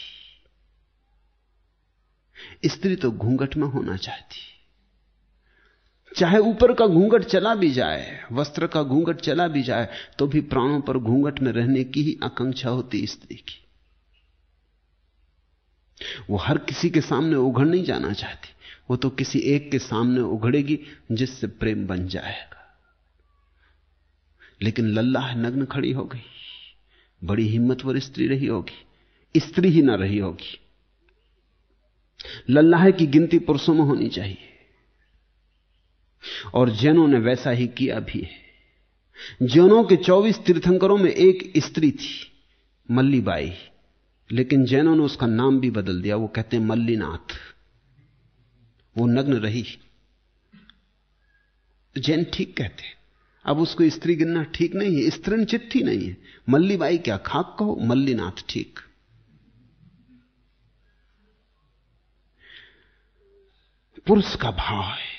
स्त्री तो घूंघट में होना चाहती। चाहे ऊपर का घूंघट चला भी जाए, वस्त्र का घूंघट चला भी जाए तो भी प्राणों पर घूंघट में रहने की ही आकांक्षा होती स्त्री की। वो हर किसी के सामने उघड़ नहीं जाना चाहती। वो तो किसी एक के सामने उघड़ेगी, जिससे प्रेम बन जाएगा। लेकिन लल्लाह नग्न खड़ी हो गई। बड़ी हिम्मतवर स्त्री रही होगी, स्त्री ही ना रही होगी। लल्लाह की गिनती पुरुषों में होनी चाहिए। और जैनों ने वैसा ही किया भी है। जैनों के 24 तीर्थंकरों में एक स्त्री थी, मल्लीबाई। लेकिन जैनों ने उसका नाम भी बदल दिया, वो कहते मल्लीनाथ। वो नग्न रही। जैन ठीक कहते हैं। अब उसको स्त्री गिनना ठीक नहीं है स्त्रीन चित्ती नहीं है। मल्लीबाई क्या खाक कहो, मल्लीनाथ ठीक। पुरुष का भाव है।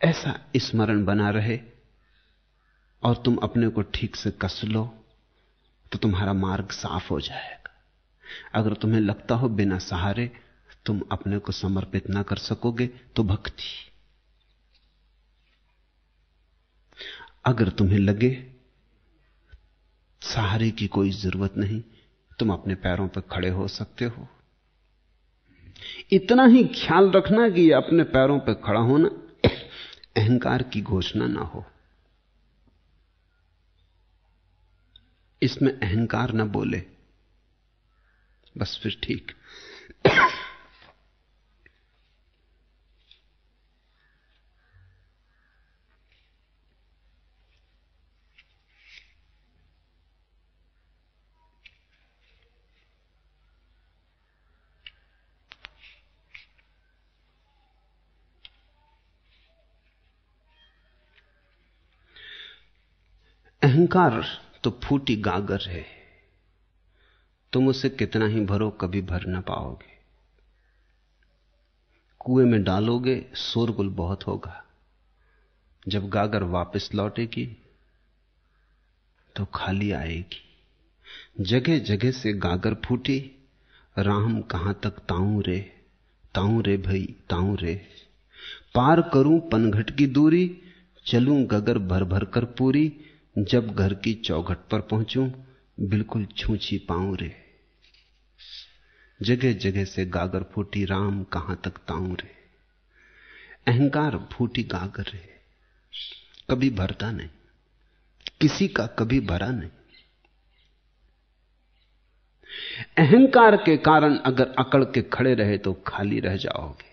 ऐसा स्मरण बना रहे और तुम अपने को ठीक से कस लो तो तुम्हारा मार्ग साफ़ हो जाएगा। अगर तुम्हें लगता हो बिना सहारे तुम अपने को समर्पित ना कर सकोगे तो भक्ति। अगर तुम्हें लगे सहारे की कोई ज़रूरत नहीं, तुम अपने पैरों पर खड़े हो सकते हो। इतना ही ख्याल रखना कि अपने पैरों पर खड़ा होना अहंकार की घोषणा ना हो। इसमें अहंकार ना बोले, बस फिर ठीक। अहंकार तो फूटी गागर है। तुम उसे कितना ही भरो, कभी भर ना पाओगे। कुएँ में डालोगे, शोरगुल बहुत होगा। जब गागर वापस लौटेगी तो खाली आएगी। जगह जगह से गागर फूटी, राम कहाँ तक ताऊ रे? ताऊ रे भई, ताऊ रे। पार करूँ पनघट की दूरी, चलूँ गगर भर भर कर पूरी जब घर की चौघट पर पहुंचूं, बिल्कुल छूछी पाऊँ रे। जगह जगह से गागर फूटी राम कहाँ तक ताऊं रे। अहंकार फूटी गागर रे। कभी भरता नहीं। किसी का कभी भरा नहीं। अहंकार के कारण अगर अकड़ के खड़े रहे तो खाली रह जाओगे।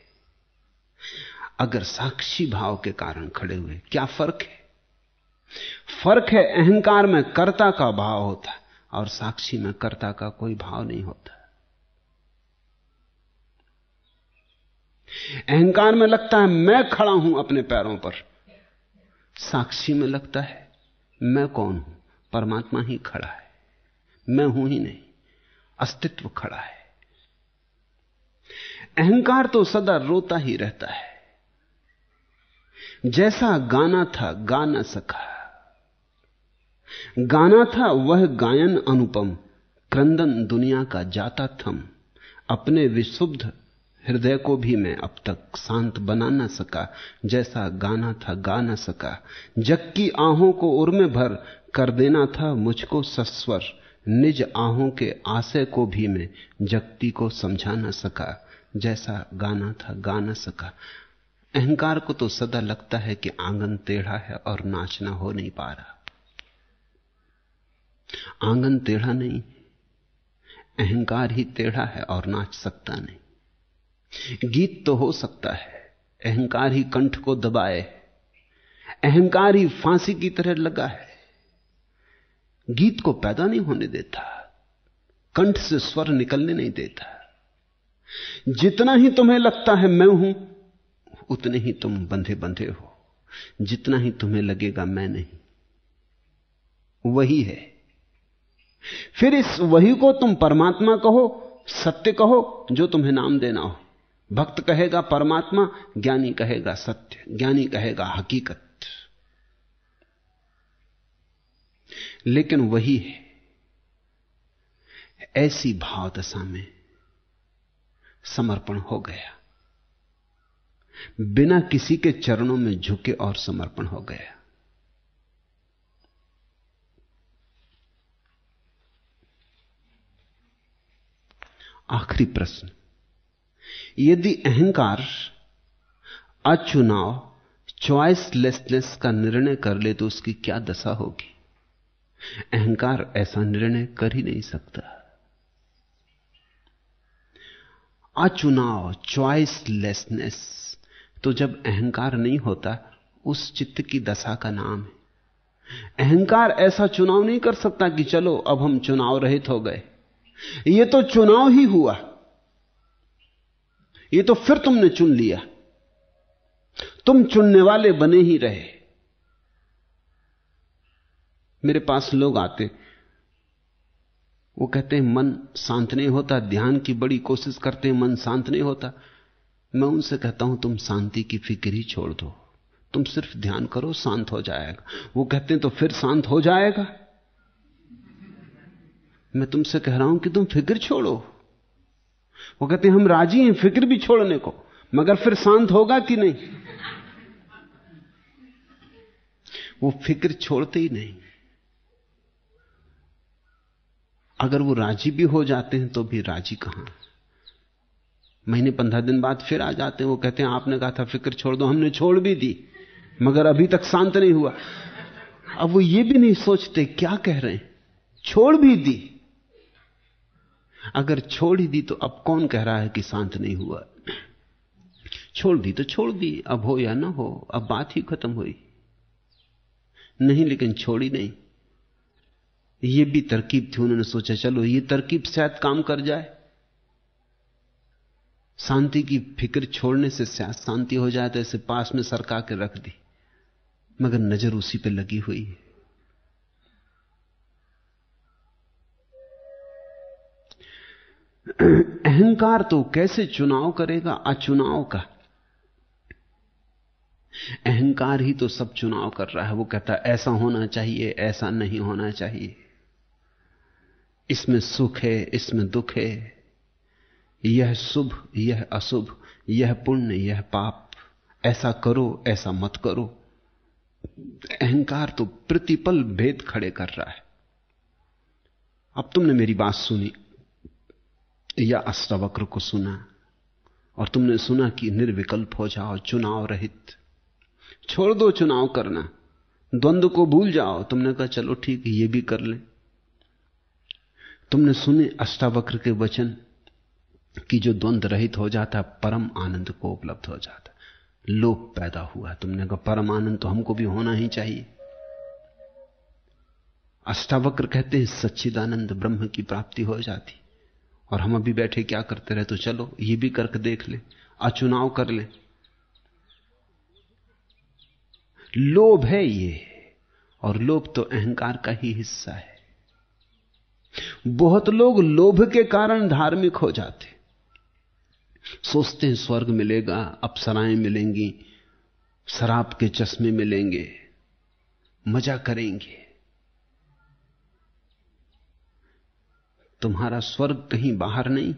अगर साक्षी भाव के कारण खड़े हुए, क्या फ़र्क है? फ़र्क है अहंकार में कर्ता का भाव होता है और साक्षी में कर्ता का कोई भाव नहीं होता। अहंकार में लगता है मैं खड़ा हूँ अपने पैरों पर। साक्षी में लगता है मैं कौन हूँ? परमात्मा ही खड़ा है। मैं हूँ ही नहीं, अस्तित्व खड़ा है। अहंकार तो सदा रोता ही रहता है। जैसा गाना था, गा न सका। गाना था वह गायन अनुपम, क्रंदन दुनिया का जाता थम। अपने विशुद्ध हृदय को भी मैं अब तक शांत बना न सका, जैसा गाना था गा न सका। जग आहों को उर्मे भर कर देना था मुझको सस्वर, निज आहों के आशय को भी मैं जगती को समझा न सका, जैसा गाना था गा न सका। अहंकार को तो सदा लगता है कि आँगन टेढ़ा है और नाचना हो नहीं पा रहा। आँगन टेढ़ा नहीं, अहंकार ही टेढ़ा है और नाच सकता नहीं। गीत तो हो सकता है, अहंकार ही कंठ को दबाए, अहंकार ही फांसी की तरह लगा है। गीत को पैदा नहीं होने देता, कंठ से स्वर निकलने नहीं देता। जितना ही तुम्हें लगता है मैं हूँ, उतने ही तुम बंधे बंधे हो। जितना ही तुम्हें लगेगा मैं नहीं। वही है फिर इस वही को तुम परमात्मा कहो, सत्य कहो, जो तुम्हें नाम देना हो। भक्त कहेगा परमात्मा, ज्ञानी कहेगा सत्य, ज्ञानी कहेगा हकीकत। लेकिन वही है, ऐसी भाव दशा में समर्पण हो गया। बिना किसी के चरणों में झुके और समर्पण हो गया। आखिरी प्रश्न। यदि अहंकार, अचुनाव चॉइसलेसनेस का निर्णय कर ले तो उसकी क्या दशा होगी? अहंकार ऐसा निर्णय कर ही नहीं सकता। अचुनाव चॉइसलेसनेस तो जब अहंकार नहीं होता, उस चित्त की दशा का नाम है। अहंकार ऐसा चुनाव नहीं कर सकता कि चलो, अब हम चुनाव रहित हो गए। ये तो चुनाव ही हुआ। ये तो फिर तुमने चुन लिया। तुम चुनने वाले बने ही रहे। मेरे पास लोग आते। वो कहते हैं, मन शांत नहीं होता, ध्यान की बड़ी कोशिश करते हैं, मन शांत नहीं होता। मैं उनसे कहता हूँ, तुम शांति की फ़िक्र ही छोड़ दो। तुम सिर्फ़ ध्यान करो, शांत हो जाएगा। वो कहते हैं तो फिर शांत हो जाएगा? मैं तुमसे कह रहा हूँ कि तुम फ़िक्र छोड़ो। वो कहते हम राज़ी हैं फ़िक्र भी छोड़ने को, मगर फिर शांत होगा कि नहीं? वो फ़िक्र छोड़ते ही नहीं। अगर वो राज़ी भी हो जाते हैं तो भी राज़ी कहाँ? महीने पंद्रह दिन बाद फिर आ जाते हैं। वो कहते हैं, आपने कहा था फ़िक्र छोड़ दो, हमने छोड़ भी दी, मगर अभी तक शांत नहीं हुआ। अब वो ये भी नहीं सोचते, क्या कह रहे हैं? छोड़ भी दी। अगर छोड़ ही दी तो अब कौन कह रहा है कि शांत नहीं हुआ? छोड़ दी तो छोड़ दी, अब हो या ना हो, अब बात ही खत्म हुई। नहीं, लेकिन छोड़ी नहीं। ये भी तरकीब थी, उन्होंने सोचा, चलो, ये तरकीब शायद काम कर जाए। शांति की फ़िक्र छोड़ने से शायद शांति हो जाए तो इसे पास में सरका के रख दी। मगर नज़र उसी पे लगी हुई है। अहंकार तो कैसे चुनाव करेगा? अचुनाव का। अहंकार ही तो सब चुनाव कर रहा है। वो कहता ऐसा होना चाहिए, ऐसा नहीं होना चाहिए। इसमें सुख है, इसमें दुख है। यह शुभ, यह अशुभ, यह पुण्य, यह पाप। ऐसा करो, ऐसा मत करो। अहंकार तो प्रतिपल भेद खड़े कर रहा है। अब तुमने मेरी बात सुनी। या अष्टावक्र को सुना। और तुमने सुना कि निर्विकल्प हो जाओ, चुनाव रहित। छोड़ दो चुनाव करना। द्वंद्व को भूल जाओ। तुमने कहा, चलो ठीक है ये भी कर ले। तुमने सुने अष्टावक्र के वचन कि जो द्वंद्व रहित हो जाता, परम आनंद को उपलब्ध हो जाता। लोप पैदा हुआ। तुमने कहा, परम आनंद तो हमको भी होना ही चाहिए। अष्टावक्र कहते हैं, सच्चिदानंद ब्रह्म की प्राप्ति हो जाती। और हम अभी बैठे क्या करते रहे तो चलो, ये भी करके देख ले अचुनाव कर ले। लोभ है ये, और लोभ तो अहंकार का ही हिस्सा है। बहुत लोग लोभ के कारण धार्मिक हो जाते। सोचते हैं स्वर्ग मिलेगा अप्सराएँ मिलेंगी, शराब के चश्मे मिलेंगे, मज़ा करेंगे। तुम्हारा स्वर्ग कहीं बाहर नहीं।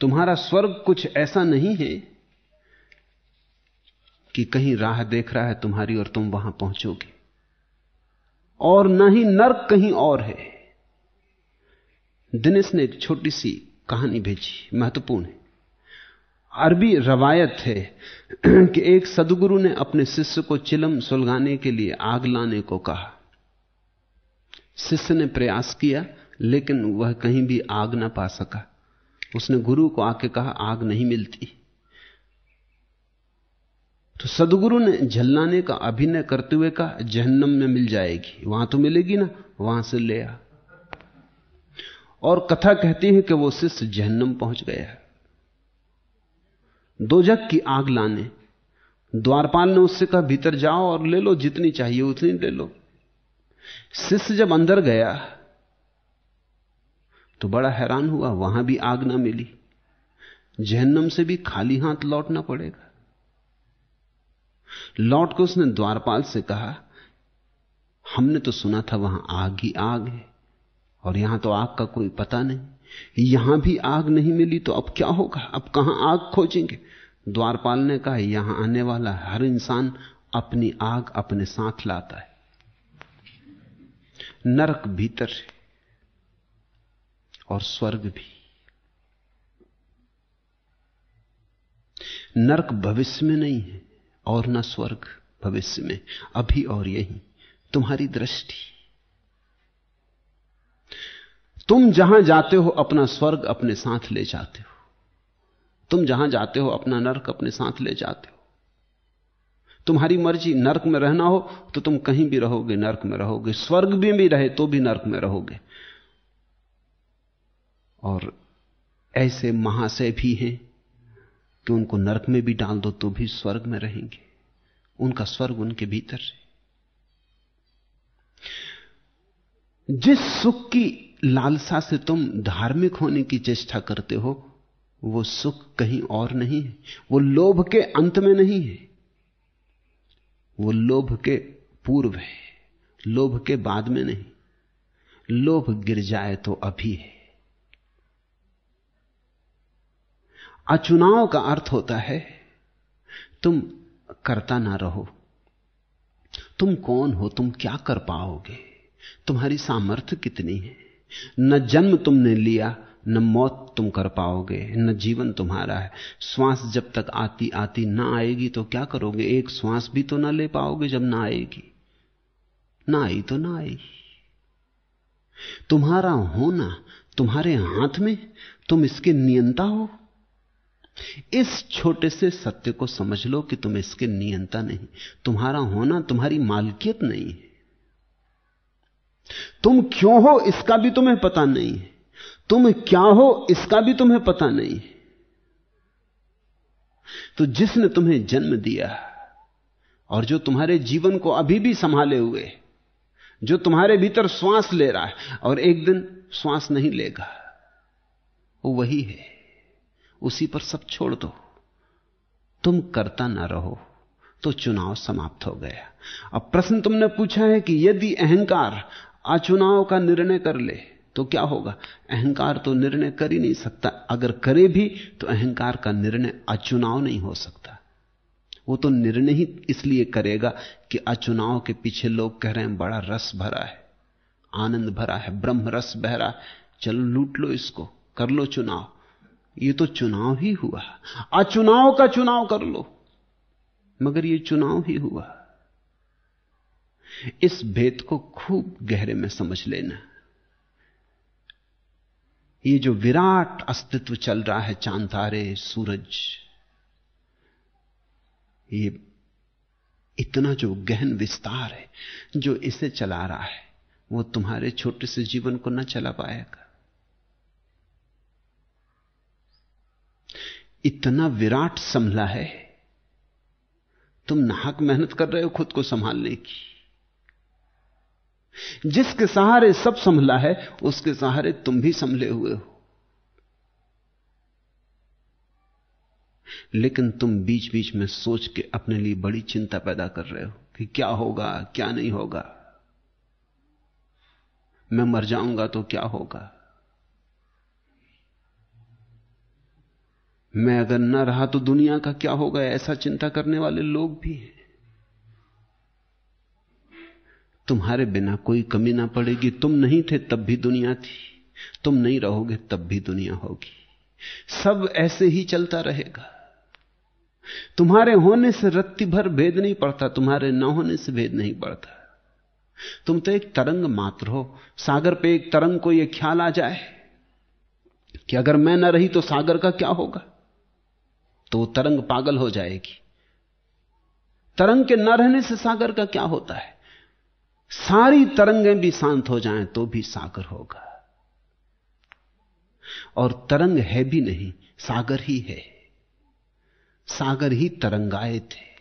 तुम्हारा स्वर्ग कुछ ऐसा नहीं है कि कहीं राह देख रहा है तुम्हारी और तुम वहाँ पहुंचोगे। और न ही नर्क कहीं और है। दिनेश ने एक छोटी सी कहानी भेजी, महत्वपूर्ण है। अरबी रवायत है कि एक सदगुरु ने अपने शिष्य को चिलम सुलगाने के लिए आग लाने को कहा। शिष्य ने प्रयास किया, लेकिन वह कहीं भी आग ना पा सका। उसने गुरु को आके कहा, आग नहीं मिलती। तो सदगुरु ने झल्लाने का अभिनय करते हुए कहा, जहन्नम में मिल जाएगी। वहाँ तो मिलेगी ना, वहाँ से ले आ। और कथा कहती है कि वो शिष्य जहन्नम पहुँच गया दो जग की आग लाने। द्वारपाल ने उससे कहा, भीतर जाओ और ले लो, जितनी चाहिए उतनी ले लो। शिष्य जब अंदर गया तो बड़ा हैरान हुआ, वहाँ भी आग ना मिली। जहन्नम से भी खाली हाथ लौटना पड़ेगा। लौट कर उसने द्वारपाल से कहा, हमने तो सुना था वहाँ आग ही आग है, और यहाँ तो आग का कोई पता नहीं। यहाँ भी आग नहीं मिली तो अब क्या होगा? अब कहाँ आग खोजेंगे? द्वारपाल ने कहा, यहाँ आने वाला हर इंसान अपनी आग अपने साथ लाता है। नरक भीतर है और स्वर्ग भी। नरक भविष्य में नहीं है और न स्वर्ग भविष्य में। अभी और यही। तुम्हारी दृष्टि। तुम जहाँ जाते हो, अपना स्वर्ग अपने साथ ले जाते हो। तुम जहाँ जाते हो, अपना नरक अपने साथ ले जाते हो। तुम्हारी मर्ज़ी, नरक में रहना हो तो तुम कहीं भी रहोगे, नरक में रहोगे, स्वर्ग में भी रहे तो भी नरक में रहोगे। और ऐसे महाशय भी हैं कि उनको नरक में भी डाल दो तो भी स्वर्ग में रहेंगे। उनका स्वर्ग उनके भीतर है। जिस सुख की लालसा से तुम धार्मिक होने की चेष्टा करते हो, वो सुख कहीं और नहीं है। वो लोभ के अंत में नहीं है। वो लोभ के पूर्व है, लोभ के बाद में नहीं। लोभ गिर जाए तो अभी है। अचुनाव का अर्थ होता है, तुम करता ना रहो। तुम कौन हो, तुम क्या कर पाओगे? तुम्हारी सामर्थ्य कितनी है? न जन्म तुमने लिया न मौत तुम कर पाओगे, न जीवन तुम्हारा है। श्वास जब तक आती आती ना आएगी तो क्या करोगे? एक श्वास भी तो ना ले पाओगे जब ना आएगी। ना आई तो ना आएगी तुम्हारा होना, तुम्हारे हाथ में, तुम इसके नियंता हो। इस छोटे से सत्य को समझ लो कि तुम इसके नियंता नहीं। तुम्हारा होना, तुम्हारी मालकियत नहीं है। तुम क्यों हो, इसका भी तुम्हें पता नहीं है। तुम क्या हो, इसका भी तुम्हें पता नहीं। तो जिसने तुम्हें जन्म दिया, और जो तुम्हारे जीवन को अभी भी संभाले हुए, जो तुम्हारे भीतर श्वास ले रहा है, और एक दिन श्वास नहीं लेगा, वो वही है। उसी पर सब छोड़ दो। तुम करता ना रहो तो चुनाव समाप्त हो गया। अब प्रश्न तुमने पूछा है कि यदि अहंकार अचुनाव का निर्णय कर ले तो क्या होगा? अहंकार तो निर्णय कर ही नहीं सकता। अगर करे भी तो अहंकार का निर्णय अचुनाव नहीं हो सकता। वो तो निर्णय ही इसलिए करेगा कि अचुनाव के पीछे लोग कह रहे हैं, बड़ा रस भरा है, आनंद भरा है, ब्रह्म रस बह रहा चलो लूट लो इसको, कर लो चुनाव। ये तो चुनाव ही हुआ। अचुनाव का चुनाव कर लो, मगर ये चुनाव ही हुआ। इस भेद को खूब गहरे में समझ लेना। ये जो विराट अस्तित्व चल रहा है चाँद, तारे, सूरज, ये इतना जो गहन विस्तार है, जो इसे चला रहा है, वो तुम्हारे छोटे से जीवन को न चला पाएगा। इतना विराट संभला है, तुम नाहक मेहनत कर रहे हो खुद को संभालने की। जिसके सहारे सब संभला है, उसके सहारे तुम भी संभले हुए हो। लेकिन तुम बीच बीच में सोच के अपने लिए बड़ी चिंता पैदा कर रहे हो कि क्या होगा, क्या नहीं होगा। मैं मर जाऊँगा तो क्या होगा? मैं अगर न रहा तो दुनिया का क्या होगा? ऐसा चिंता करने वाले लोग भी हैं। तुम्हारे बिना कोई कमी ना पड़ेगी। तुम नहीं थे तब भी दुनिया थी। तुम नहीं रहोगे तब भी दुनिया होगी। सब ऐसे ही चलता रहेगा। तुम्हारे होने से रत्ती भर भेद नहीं पड़ता, तुम्हारे न होने से भेद नहीं पड़ता। तुम तो एक तरंग मात्र हो। सागर पे एक तरंग को यह ख्याल आ जाए कि अगर मैं न रही तो सागर का क्या होगा? तो तरंग पागल हो जाएगी। तरंग के न रहने से सागर का क्या होता है? सारी तरंगें भी शांत हो जाएँ तो भी सागर होगा। और तरंग है भी नहीं, सागर ही है। सागर ही तरंगाए थे।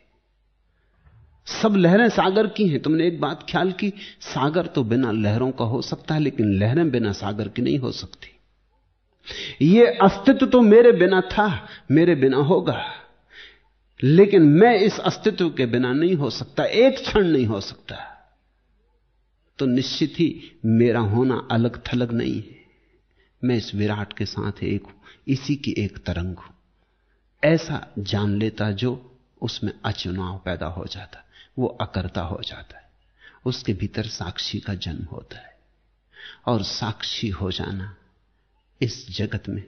सब लहरें सागर की हैं। तुमने एक बात ख्याल की, सागर तो बिना लहरों का हो सकता है, लेकिन लहरें बिना सागर की नहीं हो सकती। यह अस्तित्व तो मेरे बिना था, मेरे बिना होगा। लेकिन मैं इस अस्तित्व के बिना नहीं हो सकता, एक क्षण नहीं हो सकता। तो निश्चित ही मेरा होना अलग थलग नहीं है। मैं इस विराट के साथ एक हूँ, इसी की एक तरंग हूँ। ऐसा जान लेता जो उसमें अचुनाव पैदा हो जाता, वो अकर्ता हो जाता है। उसके भीतर साक्षी का जन्म होता है। और साक्षी हो जाना इस जगत में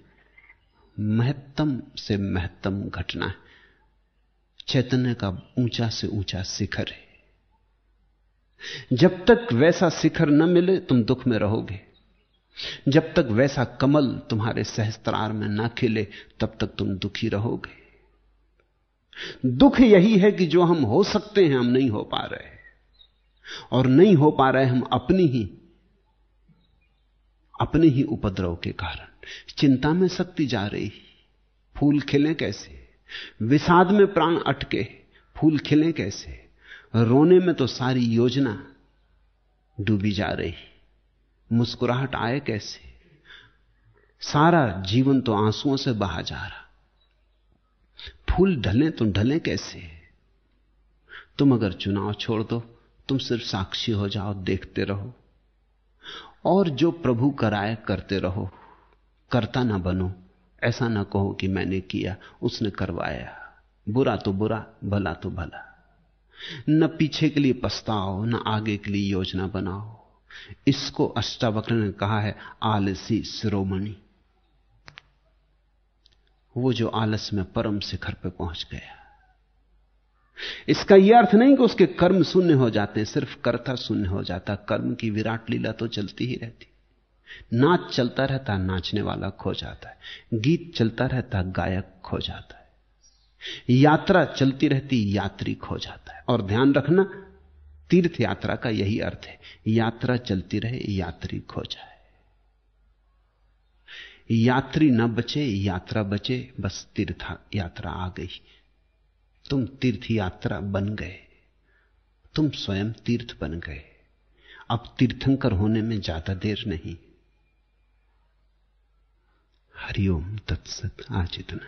महत्तम से महत्तम घटना है। चैतन्य का ऊँचा से ऊँचा शिखर है। जब तक वैसा शिखर न मिले, तुम दुख में रहोगे। जब तक वैसा कमल तुम्हारे सहस्त्रार में ना खिले, तब तक तुम दुखी रहोगे। दुख यही है कि जो हम हो सकते हैं, हम नहीं हो पा रहे और नहीं हो पा रहे हम अपनी ही, अपने ही उपद्रव के कारण। चिंता में शक्ति जा रही। फूल खिले कैसे? विषाद में प्राण अटके, फूल खिले कैसे? रोने में तो सारी योजना डूबी जा रही मुस्कुराहट आए कैसे? सारा जीवन तो आंसुओं से बहा जा रहा। फूल ढले तो ढले कैसे? तुम अगर चुनाव छोड़ दो, तुम सिर्फ़ साक्षी हो जाओ, देखते रहो। और जो प्रभु कराए, करते रहो। करता ना बनो। ऐसा ना कहो कि मैंने किया, उसने करवाया। बुरा तो बुरा, भला तो भला। न पीछे के लिए पछताओ, न आगे के लिए योजना बनाओ। इसको अष्टावक्र ने कहा है आलसी शिरोमणि। वो जो आलस में परम शिखर पे पहुँच गया। इसका यह अर्थ नहीं कि उसके कर्म शून्य हो जाते हैं, सिर्फ़ कर्ता शून्य हो जाता, कर्म की विराट लीला तो चलती ही रहती। नाच चलता रहता, नाचने वाला खो जाता है। गीत चलता रहता, गायक खो जाता है। यात्रा चलती रहती, यात्री खो जाता है। और ध्यान रखना, तीर्थ यात्रा का यही अर्थ है, यात्रा चलती रहे, यात्री खो जाए। यात्री न बचे, यात्रा बचे, बस तीर्थ यात्रा आ गई। तुम तीर्थ यात्रा बन गए, तुम स्वयं तीर्थ बन गए। अब तीर्थंकर होने में ज़्यादा देर नहीं। हरिओम तत्सत, आज इतना